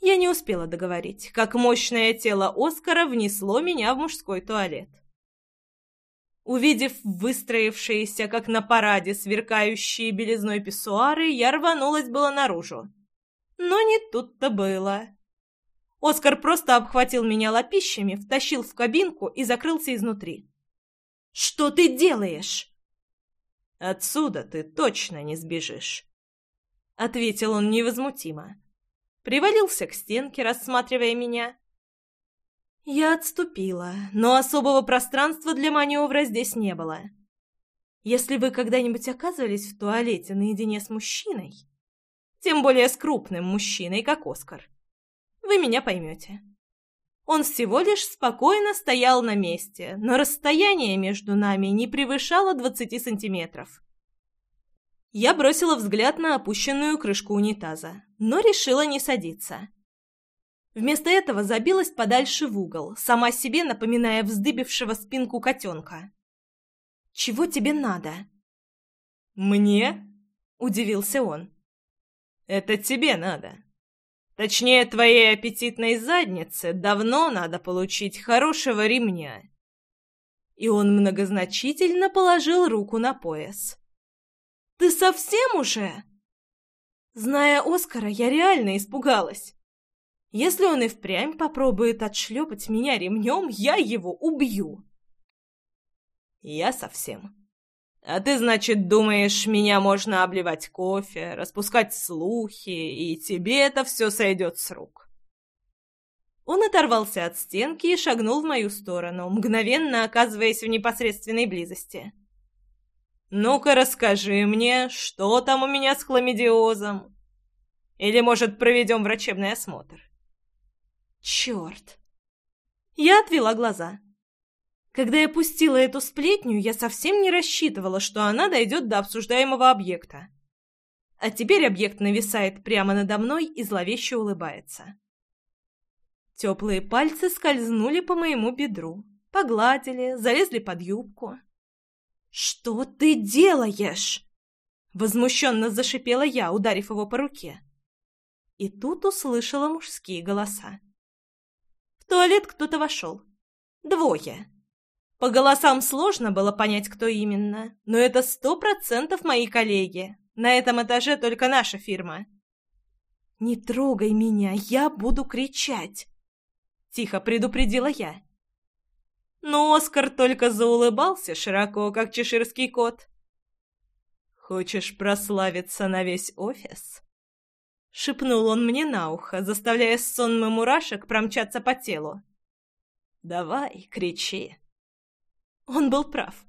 Я не успела договорить, как мощное тело Оскара внесло меня в мужской туалет. Увидев выстроившиеся, как на параде, сверкающие белизной писсуары, я рванулась было наружу. Но не тут-то было. Оскар просто обхватил меня лапищами, втащил в кабинку и закрылся изнутри. «Что ты делаешь?» «Отсюда ты точно не сбежишь», — ответил он невозмутимо. Привалился к стенке, рассматривая меня, я отступила, но особого пространства для маневра здесь не было. Если вы когда-нибудь оказывались в туалете наедине с мужчиной, тем более с крупным мужчиной, как Оскар, вы меня поймете. Он всего лишь спокойно стоял на месте, но расстояние между нами не превышало двадцати сантиметров. Я бросила взгляд на опущенную крышку унитаза, но решила не садиться. Вместо этого забилась подальше в угол, сама себе напоминая вздыбившего спинку котенка. «Чего тебе надо?» «Мне?» — удивился он. «Это тебе надо. Точнее, твоей аппетитной заднице давно надо получить хорошего ремня». И он многозначительно положил руку на пояс. «Ты совсем уже?» Зная Оскара, я реально испугалась. Если он и впрямь попробует отшлепать меня ремнем, я его убью. Я совсем. А ты, значит, думаешь, меня можно обливать кофе, распускать слухи, и тебе это все сойдет с рук? Он оторвался от стенки и шагнул в мою сторону, мгновенно оказываясь в непосредственной близости. «Ну-ка расскажи мне, что там у меня с хламидиозом? Или, может, проведем врачебный осмотр?» Черт! Я отвела глаза. Когда я пустила эту сплетню, я совсем не рассчитывала, что она дойдет до обсуждаемого объекта. А теперь объект нависает прямо надо мной и зловеще улыбается. Теплые пальцы скользнули по моему бедру, погладили, залезли под юбку. «Что ты делаешь?» Возмущенно зашипела я, ударив его по руке. И тут услышала мужские голоса туалет кто-то вошел. Двое. По голосам сложно было понять, кто именно, но это сто процентов мои коллеги. На этом этаже только наша фирма. «Не трогай меня, я буду кричать!» Тихо предупредила я. Но Оскар только заулыбался широко, как чеширский кот. «Хочешь прославиться на весь офис?» — шепнул он мне на ухо, заставляя сонмы мурашек промчаться по телу. «Давай, кричи». Он был прав.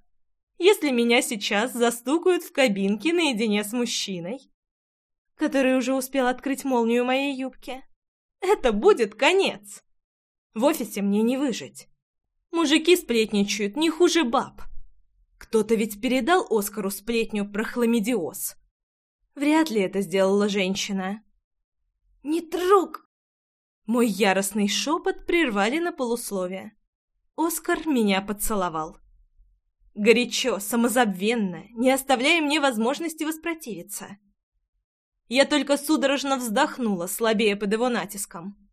Если меня сейчас застукают в кабинке наедине с мужчиной, который уже успел открыть молнию моей юбки. Это будет конец. В офисе мне не выжить. Мужики сплетничают не хуже баб. Кто-то ведь передал Оскару сплетню про хламидиоз. Вряд ли это сделала женщина. «Не трог!» Мой яростный шепот прервали на полусловие. Оскар меня поцеловал. Горячо, самозабвенно, не оставляя мне возможности воспротивиться. Я только судорожно вздохнула, слабее под его натиском.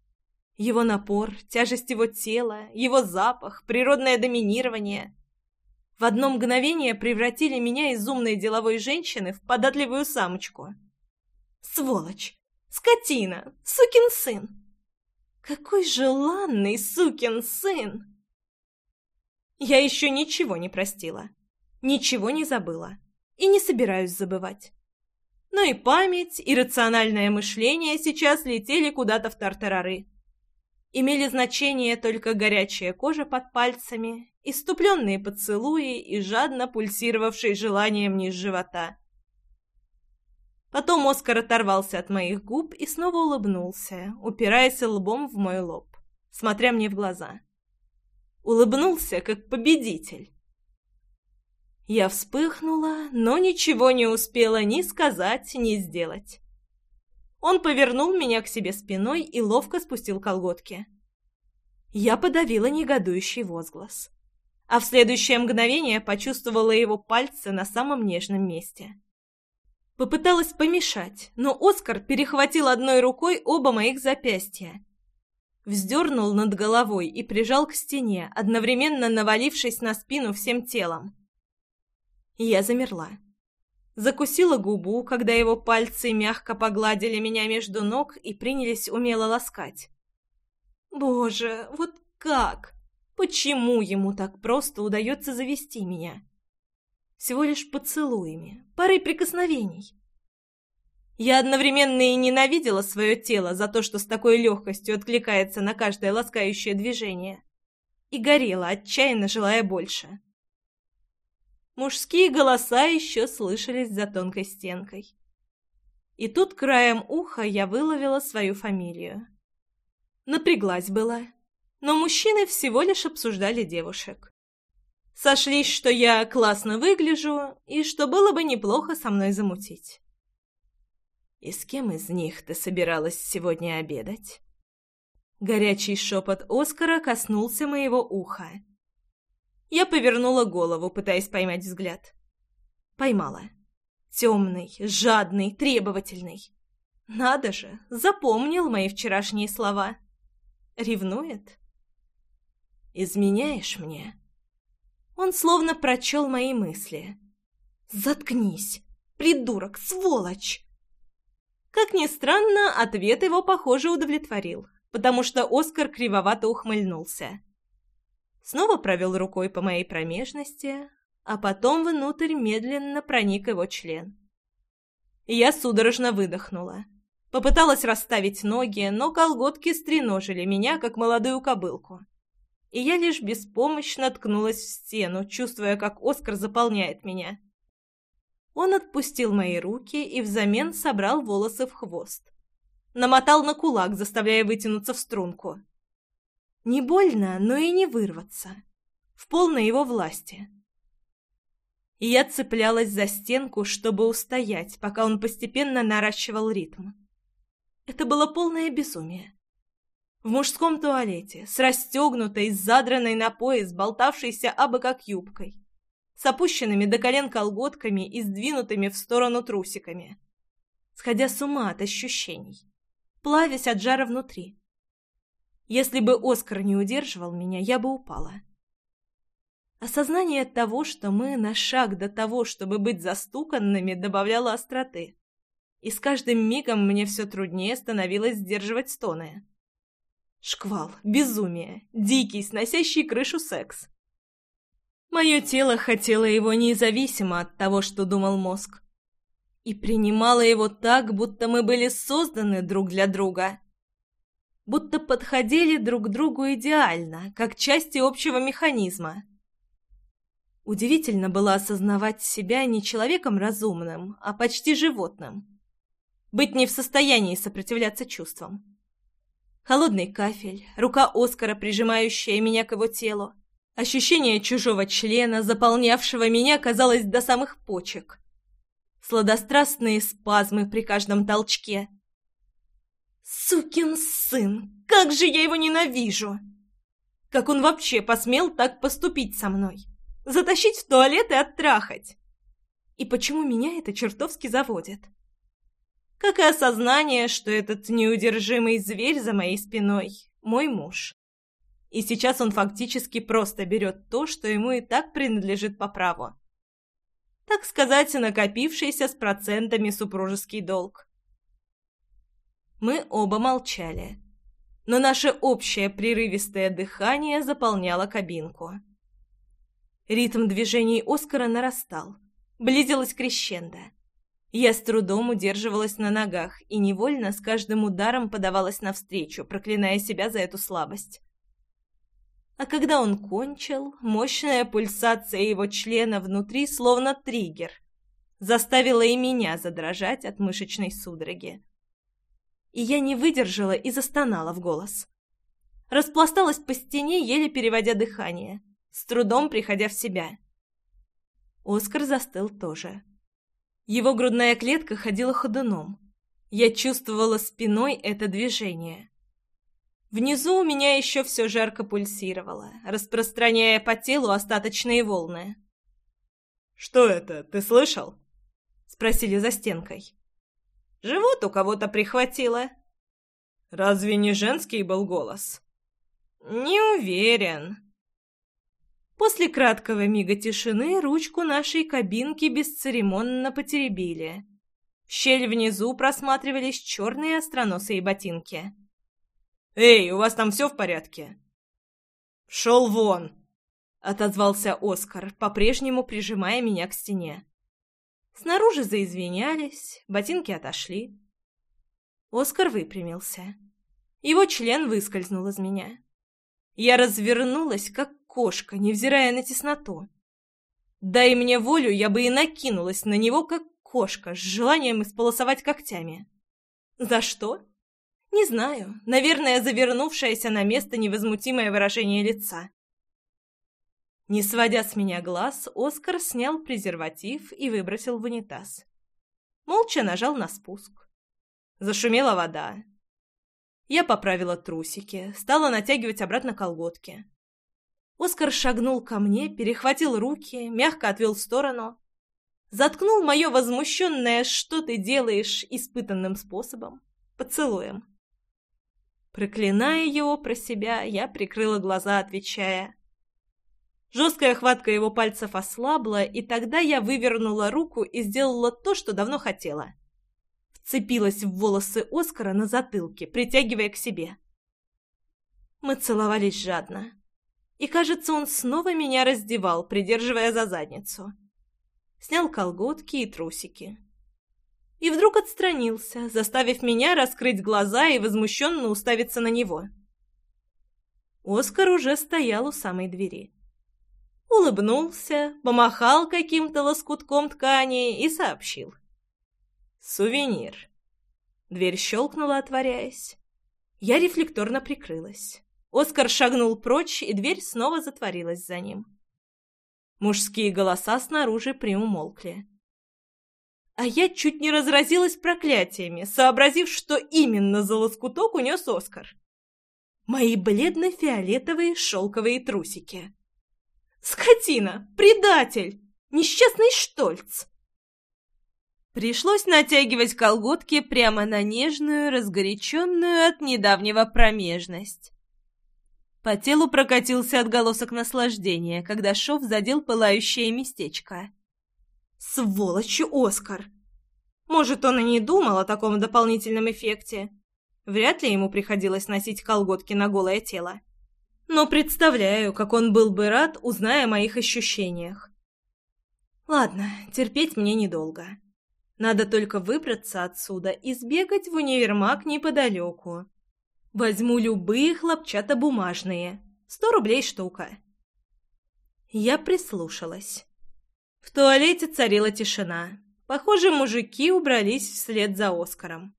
Его напор, тяжесть его тела, его запах, природное доминирование в одно мгновение превратили меня из умной деловой женщины в податливую самочку. Сволочь! Скотина! Сукин сын! Какой желанный сукин сын! Я еще ничего не простила, ничего не забыла и не собираюсь забывать. Но и память, и рациональное мышление сейчас летели куда-то в тартарары. Имели значение только горячая кожа под пальцами, иступленные поцелуи и жадно пульсировавший желанием низ живота. Потом Оскар оторвался от моих губ и снова улыбнулся, упираясь лбом в мой лоб, смотря мне в глаза. Улыбнулся, как победитель. Я вспыхнула, но ничего не успела ни сказать, ни сделать. Он повернул меня к себе спиной и ловко спустил колготки. Я подавила негодующий возглас. А в следующее мгновение почувствовала его пальцы на самом нежном месте. Попыталась помешать, но Оскар перехватил одной рукой оба моих запястья. Вздернул над головой и прижал к стене, одновременно навалившись на спину всем телом. Я замерла. Закусила губу, когда его пальцы мягко погладили меня между ног и принялись умело ласкать. Боже, вот как? Почему ему так просто удается завести меня? Всего лишь поцелуями, парой прикосновений. Я одновременно и ненавидела свое тело за то, что с такой легкостью откликается на каждое ласкающее движение, и горела, отчаянно желая больше. Мужские голоса еще слышались за тонкой стенкой. И тут краем уха я выловила свою фамилию. Напряглась была, но мужчины всего лишь обсуждали девушек. Сошлись, что я классно выгляжу и что было бы неплохо со мной замутить. «И с кем из них ты собиралась сегодня обедать?» Горячий шепот Оскара коснулся моего уха. Я повернула голову, пытаясь поймать взгляд. Поймала. Темный, жадный, требовательный. Надо же, запомнил мои вчерашние слова. Ревнует? Изменяешь мне? Он словно прочел мои мысли. Заткнись, придурок, сволочь! Как ни странно, ответ его, похоже, удовлетворил, потому что Оскар кривовато ухмыльнулся. Снова провел рукой по моей промежности, а потом внутрь медленно проник его член. Я судорожно выдохнула. Попыталась расставить ноги, но колготки стреножили меня, как молодую кобылку. И я лишь беспомощно ткнулась в стену, чувствуя, как Оскар заполняет меня. Он отпустил мои руки и взамен собрал волосы в хвост. Намотал на кулак, заставляя вытянуться в струнку. Не больно, но и не вырваться. В полной его власти. И я цеплялась за стенку, чтобы устоять, пока он постепенно наращивал ритм. Это было полное безумие. В мужском туалете, с расстегнутой, задранной на пояс, болтавшейся абы как юбкой, с опущенными до колен колготками и сдвинутыми в сторону трусиками, сходя с ума от ощущений, плавясь от жара внутри. Если бы Оскар не удерживал меня, я бы упала. Осознание того, что мы на шаг до того, чтобы быть застуканными, добавляло остроты. И с каждым мигом мне все труднее становилось сдерживать стоны. Шквал, безумие, дикий, сносящий крышу секс. Мое тело хотело его независимо от того, что думал мозг. И принимало его так, будто мы были созданы друг для друга будто подходили друг к другу идеально, как части общего механизма. Удивительно было осознавать себя не человеком разумным, а почти животным. быть не в состоянии сопротивляться чувствам. Холодный кафель, рука Оскара, прижимающая меня к его телу, ощущение чужого члена, заполнявшего меня, казалось, до самых почек. Сладострастные спазмы при каждом толчке. Сукин сын! Как же я его ненавижу! Как он вообще посмел так поступить со мной? Затащить в туалет и оттрахать? И почему меня это чертовски заводит? Как и осознание, что этот неудержимый зверь за моей спиной — мой муж. И сейчас он фактически просто берет то, что ему и так принадлежит по праву. Так сказать, накопившийся с процентами супружеский долг. Мы оба молчали, но наше общее прерывистое дыхание заполняло кабинку. Ритм движений Оскара нарастал, близилась крещендо. Я с трудом удерживалась на ногах и невольно с каждым ударом подавалась навстречу, проклиная себя за эту слабость. А когда он кончил, мощная пульсация его члена внутри, словно триггер, заставила и меня задрожать от мышечной судороги. И я не выдержала и застонала в голос. Распласталась по стене, еле переводя дыхание, с трудом приходя в себя. Оскар застыл тоже. Его грудная клетка ходила ходуном. Я чувствовала спиной это движение. Внизу у меня еще все жарко пульсировало, распространяя по телу остаточные волны. «Что это, ты слышал?» — спросили за стенкой. «Живот у кого-то прихватило». «Разве не женский был голос?» «Не уверен». После краткого мига тишины ручку нашей кабинки бесцеремонно потеребили. В щель внизу просматривались черные остроносые ботинки. «Эй, у вас там все в порядке?» «Шел вон!» — отозвался Оскар, по-прежнему прижимая меня к стене. Снаружи заизвинялись, ботинки отошли. Оскар выпрямился. Его член выскользнул из меня. Я развернулась, как кошка, невзирая на тесноту. Дай мне волю, я бы и накинулась на него, как кошка, с желанием исполосовать когтями. За что? Не знаю, наверное, завернувшееся на место невозмутимое выражение лица. Не сводя с меня глаз, Оскар снял презерватив и выбросил в унитаз. Молча нажал на спуск. Зашумела вода. Я поправила трусики, стала натягивать обратно колготки. Оскар шагнул ко мне, перехватил руки, мягко отвел в сторону. Заткнул мое возмущенное «что ты делаешь» испытанным способом, поцелуем. Проклиная его про себя, я прикрыла глаза, отвечая. Жесткая хватка его пальцев ослабла, и тогда я вывернула руку и сделала то, что давно хотела. Вцепилась в волосы Оскара на затылке, притягивая к себе. Мы целовались жадно. И, кажется, он снова меня раздевал, придерживая за задницу. Снял колготки и трусики и вдруг отстранился, заставив меня раскрыть глаза и возмущенно уставиться на него. Оскар уже стоял у самой двери. Улыбнулся, помахал каким-то лоскутком ткани и сообщил. «Сувенир». Дверь щелкнула, отворяясь. Я рефлекторно прикрылась. Оскар шагнул прочь, и дверь снова затворилась за ним. Мужские голоса снаружи приумолкли а я чуть не разразилась проклятиями, сообразив, что именно за лоскуток унес Оскар. Мои бледно-фиолетовые шелковые трусики. Скотина! Предатель! Несчастный Штольц! Пришлось натягивать колготки прямо на нежную, разгоряченную от недавнего промежность. По телу прокатился отголосок наслаждения, когда шов задел пылающее местечко. Сволочь Оскар! Может, он и не думал о таком дополнительном эффекте. Вряд ли ему приходилось носить колготки на голое тело. Но представляю, как он был бы рад, узная о моих ощущениях. Ладно, терпеть мне недолго. Надо только выбраться отсюда и сбегать в универмаг неподалеку. Возьму любые хлопчатобумажные. Сто рублей штука. Я прислушалась. В туалете царила тишина. Похоже, мужики убрались вслед за Оскаром.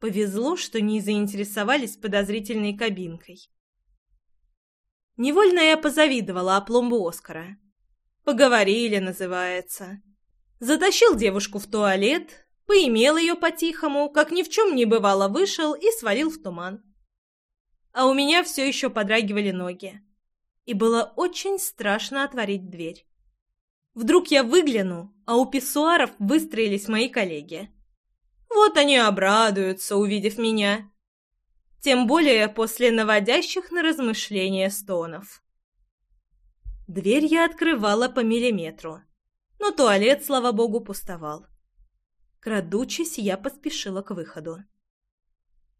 Повезло, что не заинтересовались подозрительной кабинкой. Невольно я позавидовала опломбу Оскара. «Поговорили» называется. Затащил девушку в туалет, поимел ее по-тихому, как ни в чем не бывало, вышел и свалил в туман. А у меня все еще подрагивали ноги. И было очень страшно отворить дверь. Вдруг я выгляну, а у писсуаров выстроились мои коллеги. Вот они обрадуются, увидев меня. Тем более после наводящих на размышления стонов. Дверь я открывала по миллиметру, но туалет, слава богу, пустовал. Крадучись, я поспешила к выходу.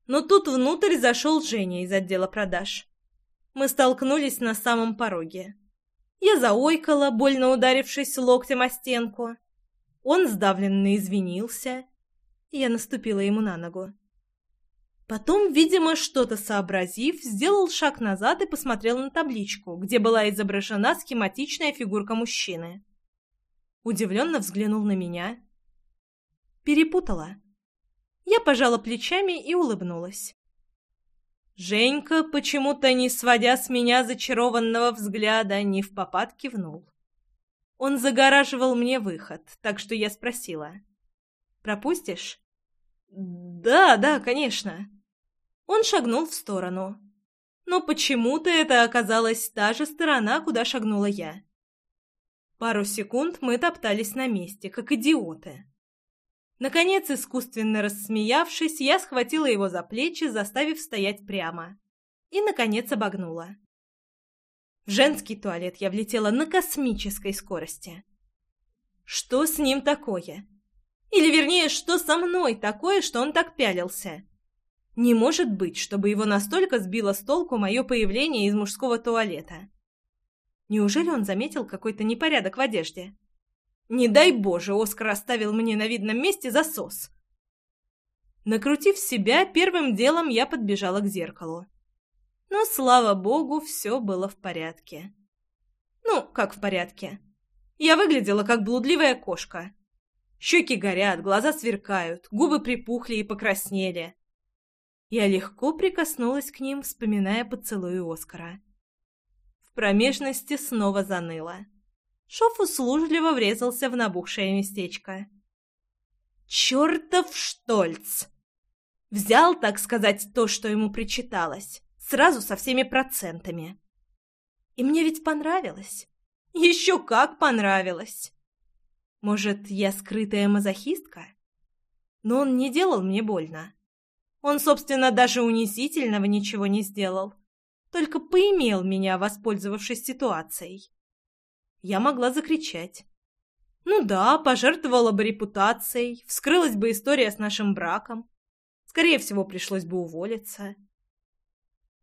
Но тут внутрь зашел Женя из отдела продаж. Мы столкнулись на самом пороге. Я заойкала, больно ударившись локтем о стенку. Он сдавленно извинился, и я наступила ему на ногу. Потом, видимо, что-то сообразив, сделал шаг назад и посмотрел на табличку, где была изображена схематичная фигурка мужчины. Удивленно взглянул на меня. Перепутала. Я пожала плечами и улыбнулась. Женька, почему-то не сводя с меня зачарованного взгляда, не в попад кивнул. Он загораживал мне выход, так что я спросила. «Пропустишь?» «Да, да, конечно». Он шагнул в сторону. Но почему-то это оказалась та же сторона, куда шагнула я. Пару секунд мы топтались на месте, как идиоты. Наконец, искусственно рассмеявшись, я схватила его за плечи, заставив стоять прямо. И, наконец, обогнула. В женский туалет я влетела на космической скорости. Что с ним такое? Или, вернее, что со мной такое, что он так пялился? Не может быть, чтобы его настолько сбило с толку мое появление из мужского туалета. Неужели он заметил какой-то непорядок в одежде? Не дай боже, Оскар оставил мне на видном месте засос. Накрутив себя, первым делом я подбежала к зеркалу. Но, слава богу, все было в порядке. Ну, как в порядке. Я выглядела как блудливая кошка. Щеки горят, глаза сверкают, губы припухли и покраснели. Я легко прикоснулась к ним, вспоминая поцелуй Оскара. В промежности снова заныло. Шов услужливо врезался в набухшее местечко. «Чертов Штольц!» Взял, так сказать, то, что ему причиталось, сразу со всеми процентами. И мне ведь понравилось. Еще как понравилось. Может, я скрытая мазохистка? Но он не делал мне больно. Он, собственно, даже унизительного ничего не сделал. Только поимел меня, воспользовавшись ситуацией я могла закричать. Ну да, пожертвовала бы репутацией, вскрылась бы история с нашим браком. Скорее всего, пришлось бы уволиться.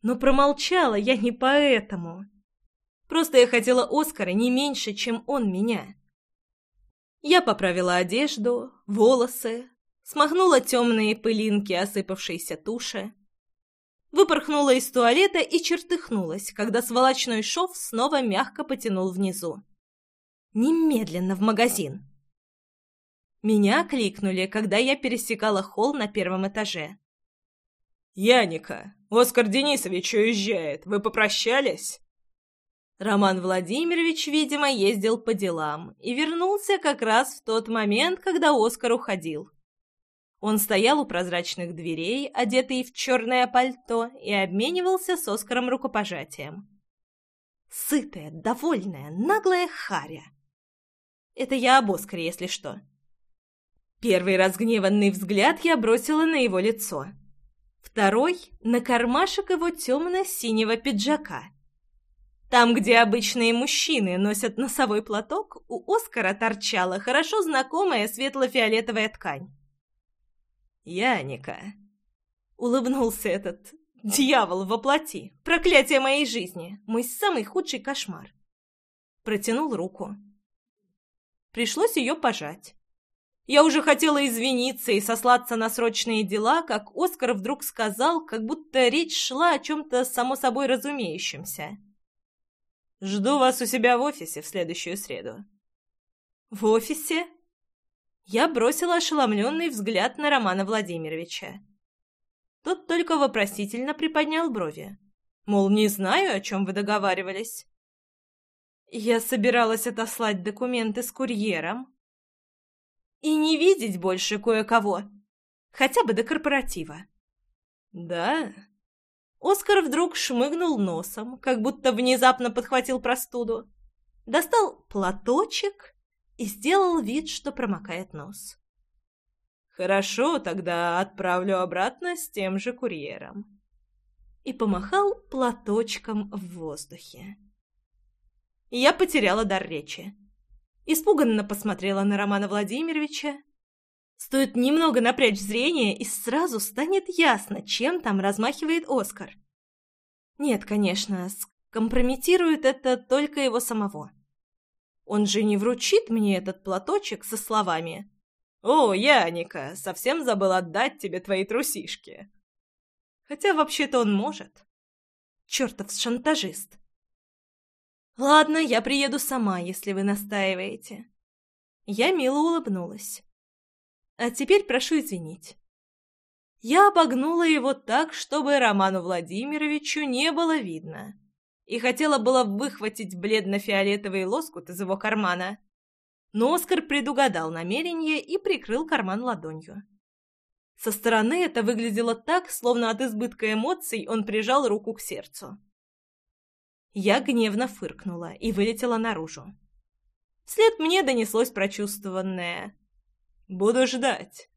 Но промолчала я не поэтому. Просто я хотела Оскара не меньше, чем он меня. Я поправила одежду, волосы, смахнула темные пылинки осыпавшейся туши, выпорхнула из туалета и чертыхнулась, когда сволочной шов снова мягко потянул внизу. «Немедленно в магазин!» Меня кликнули, когда я пересекала холл на первом этаже. «Яника, Оскар Денисович уезжает. Вы попрощались?» Роман Владимирович, видимо, ездил по делам и вернулся как раз в тот момент, когда Оскар уходил. Он стоял у прозрачных дверей, одетый в черное пальто, и обменивался с Оскаром рукопожатием. Сытая, довольная, наглая харя. Это я об Оскаре, если что. Первый разгневанный взгляд я бросила на его лицо. Второй — на кармашек его темно-синего пиджака. Там, где обычные мужчины носят носовой платок, у Оскара торчала хорошо знакомая светло-фиолетовая ткань. «Яника!» — улыбнулся этот дьявол во плоти, проклятие моей жизни, мой самый худший кошмар. Протянул руку. Пришлось ее пожать. Я уже хотела извиниться и сослаться на срочные дела, как Оскар вдруг сказал, как будто речь шла о чем-то само собой разумеющемся. «Жду вас у себя в офисе в следующую среду». «В офисе?» Я бросила ошеломленный взгляд на Романа Владимировича. Тот только вопросительно приподнял брови. Мол, не знаю, о чем вы договаривались. Я собиралась отослать документы с курьером. И не видеть больше кое-кого. Хотя бы до корпоратива. Да? Оскар вдруг шмыгнул носом, как будто внезапно подхватил простуду. Достал платочек и сделал вид, что промокает нос. «Хорошо, тогда отправлю обратно с тем же курьером». И помахал платочком в воздухе. Я потеряла дар речи. Испуганно посмотрела на Романа Владимировича. Стоит немного напрячь зрение, и сразу станет ясно, чем там размахивает Оскар. Нет, конечно, скомпрометирует это только его самого. Он же не вручит мне этот платочек со словами «О, Яника, совсем забыл отдать тебе твои трусишки». Хотя вообще-то он может. Чертов шантажист. Ладно, я приеду сама, если вы настаиваете. Я мило улыбнулась. А теперь прошу извинить. Я обогнула его так, чтобы Роману Владимировичу не было видно и хотела было выхватить бледно-фиолетовый лоскут из его кармана. Но Оскар предугадал намерение и прикрыл карман ладонью. Со стороны это выглядело так, словно от избытка эмоций он прижал руку к сердцу. Я гневно фыркнула и вылетела наружу. Вслед мне донеслось прочувствованное. «Буду ждать».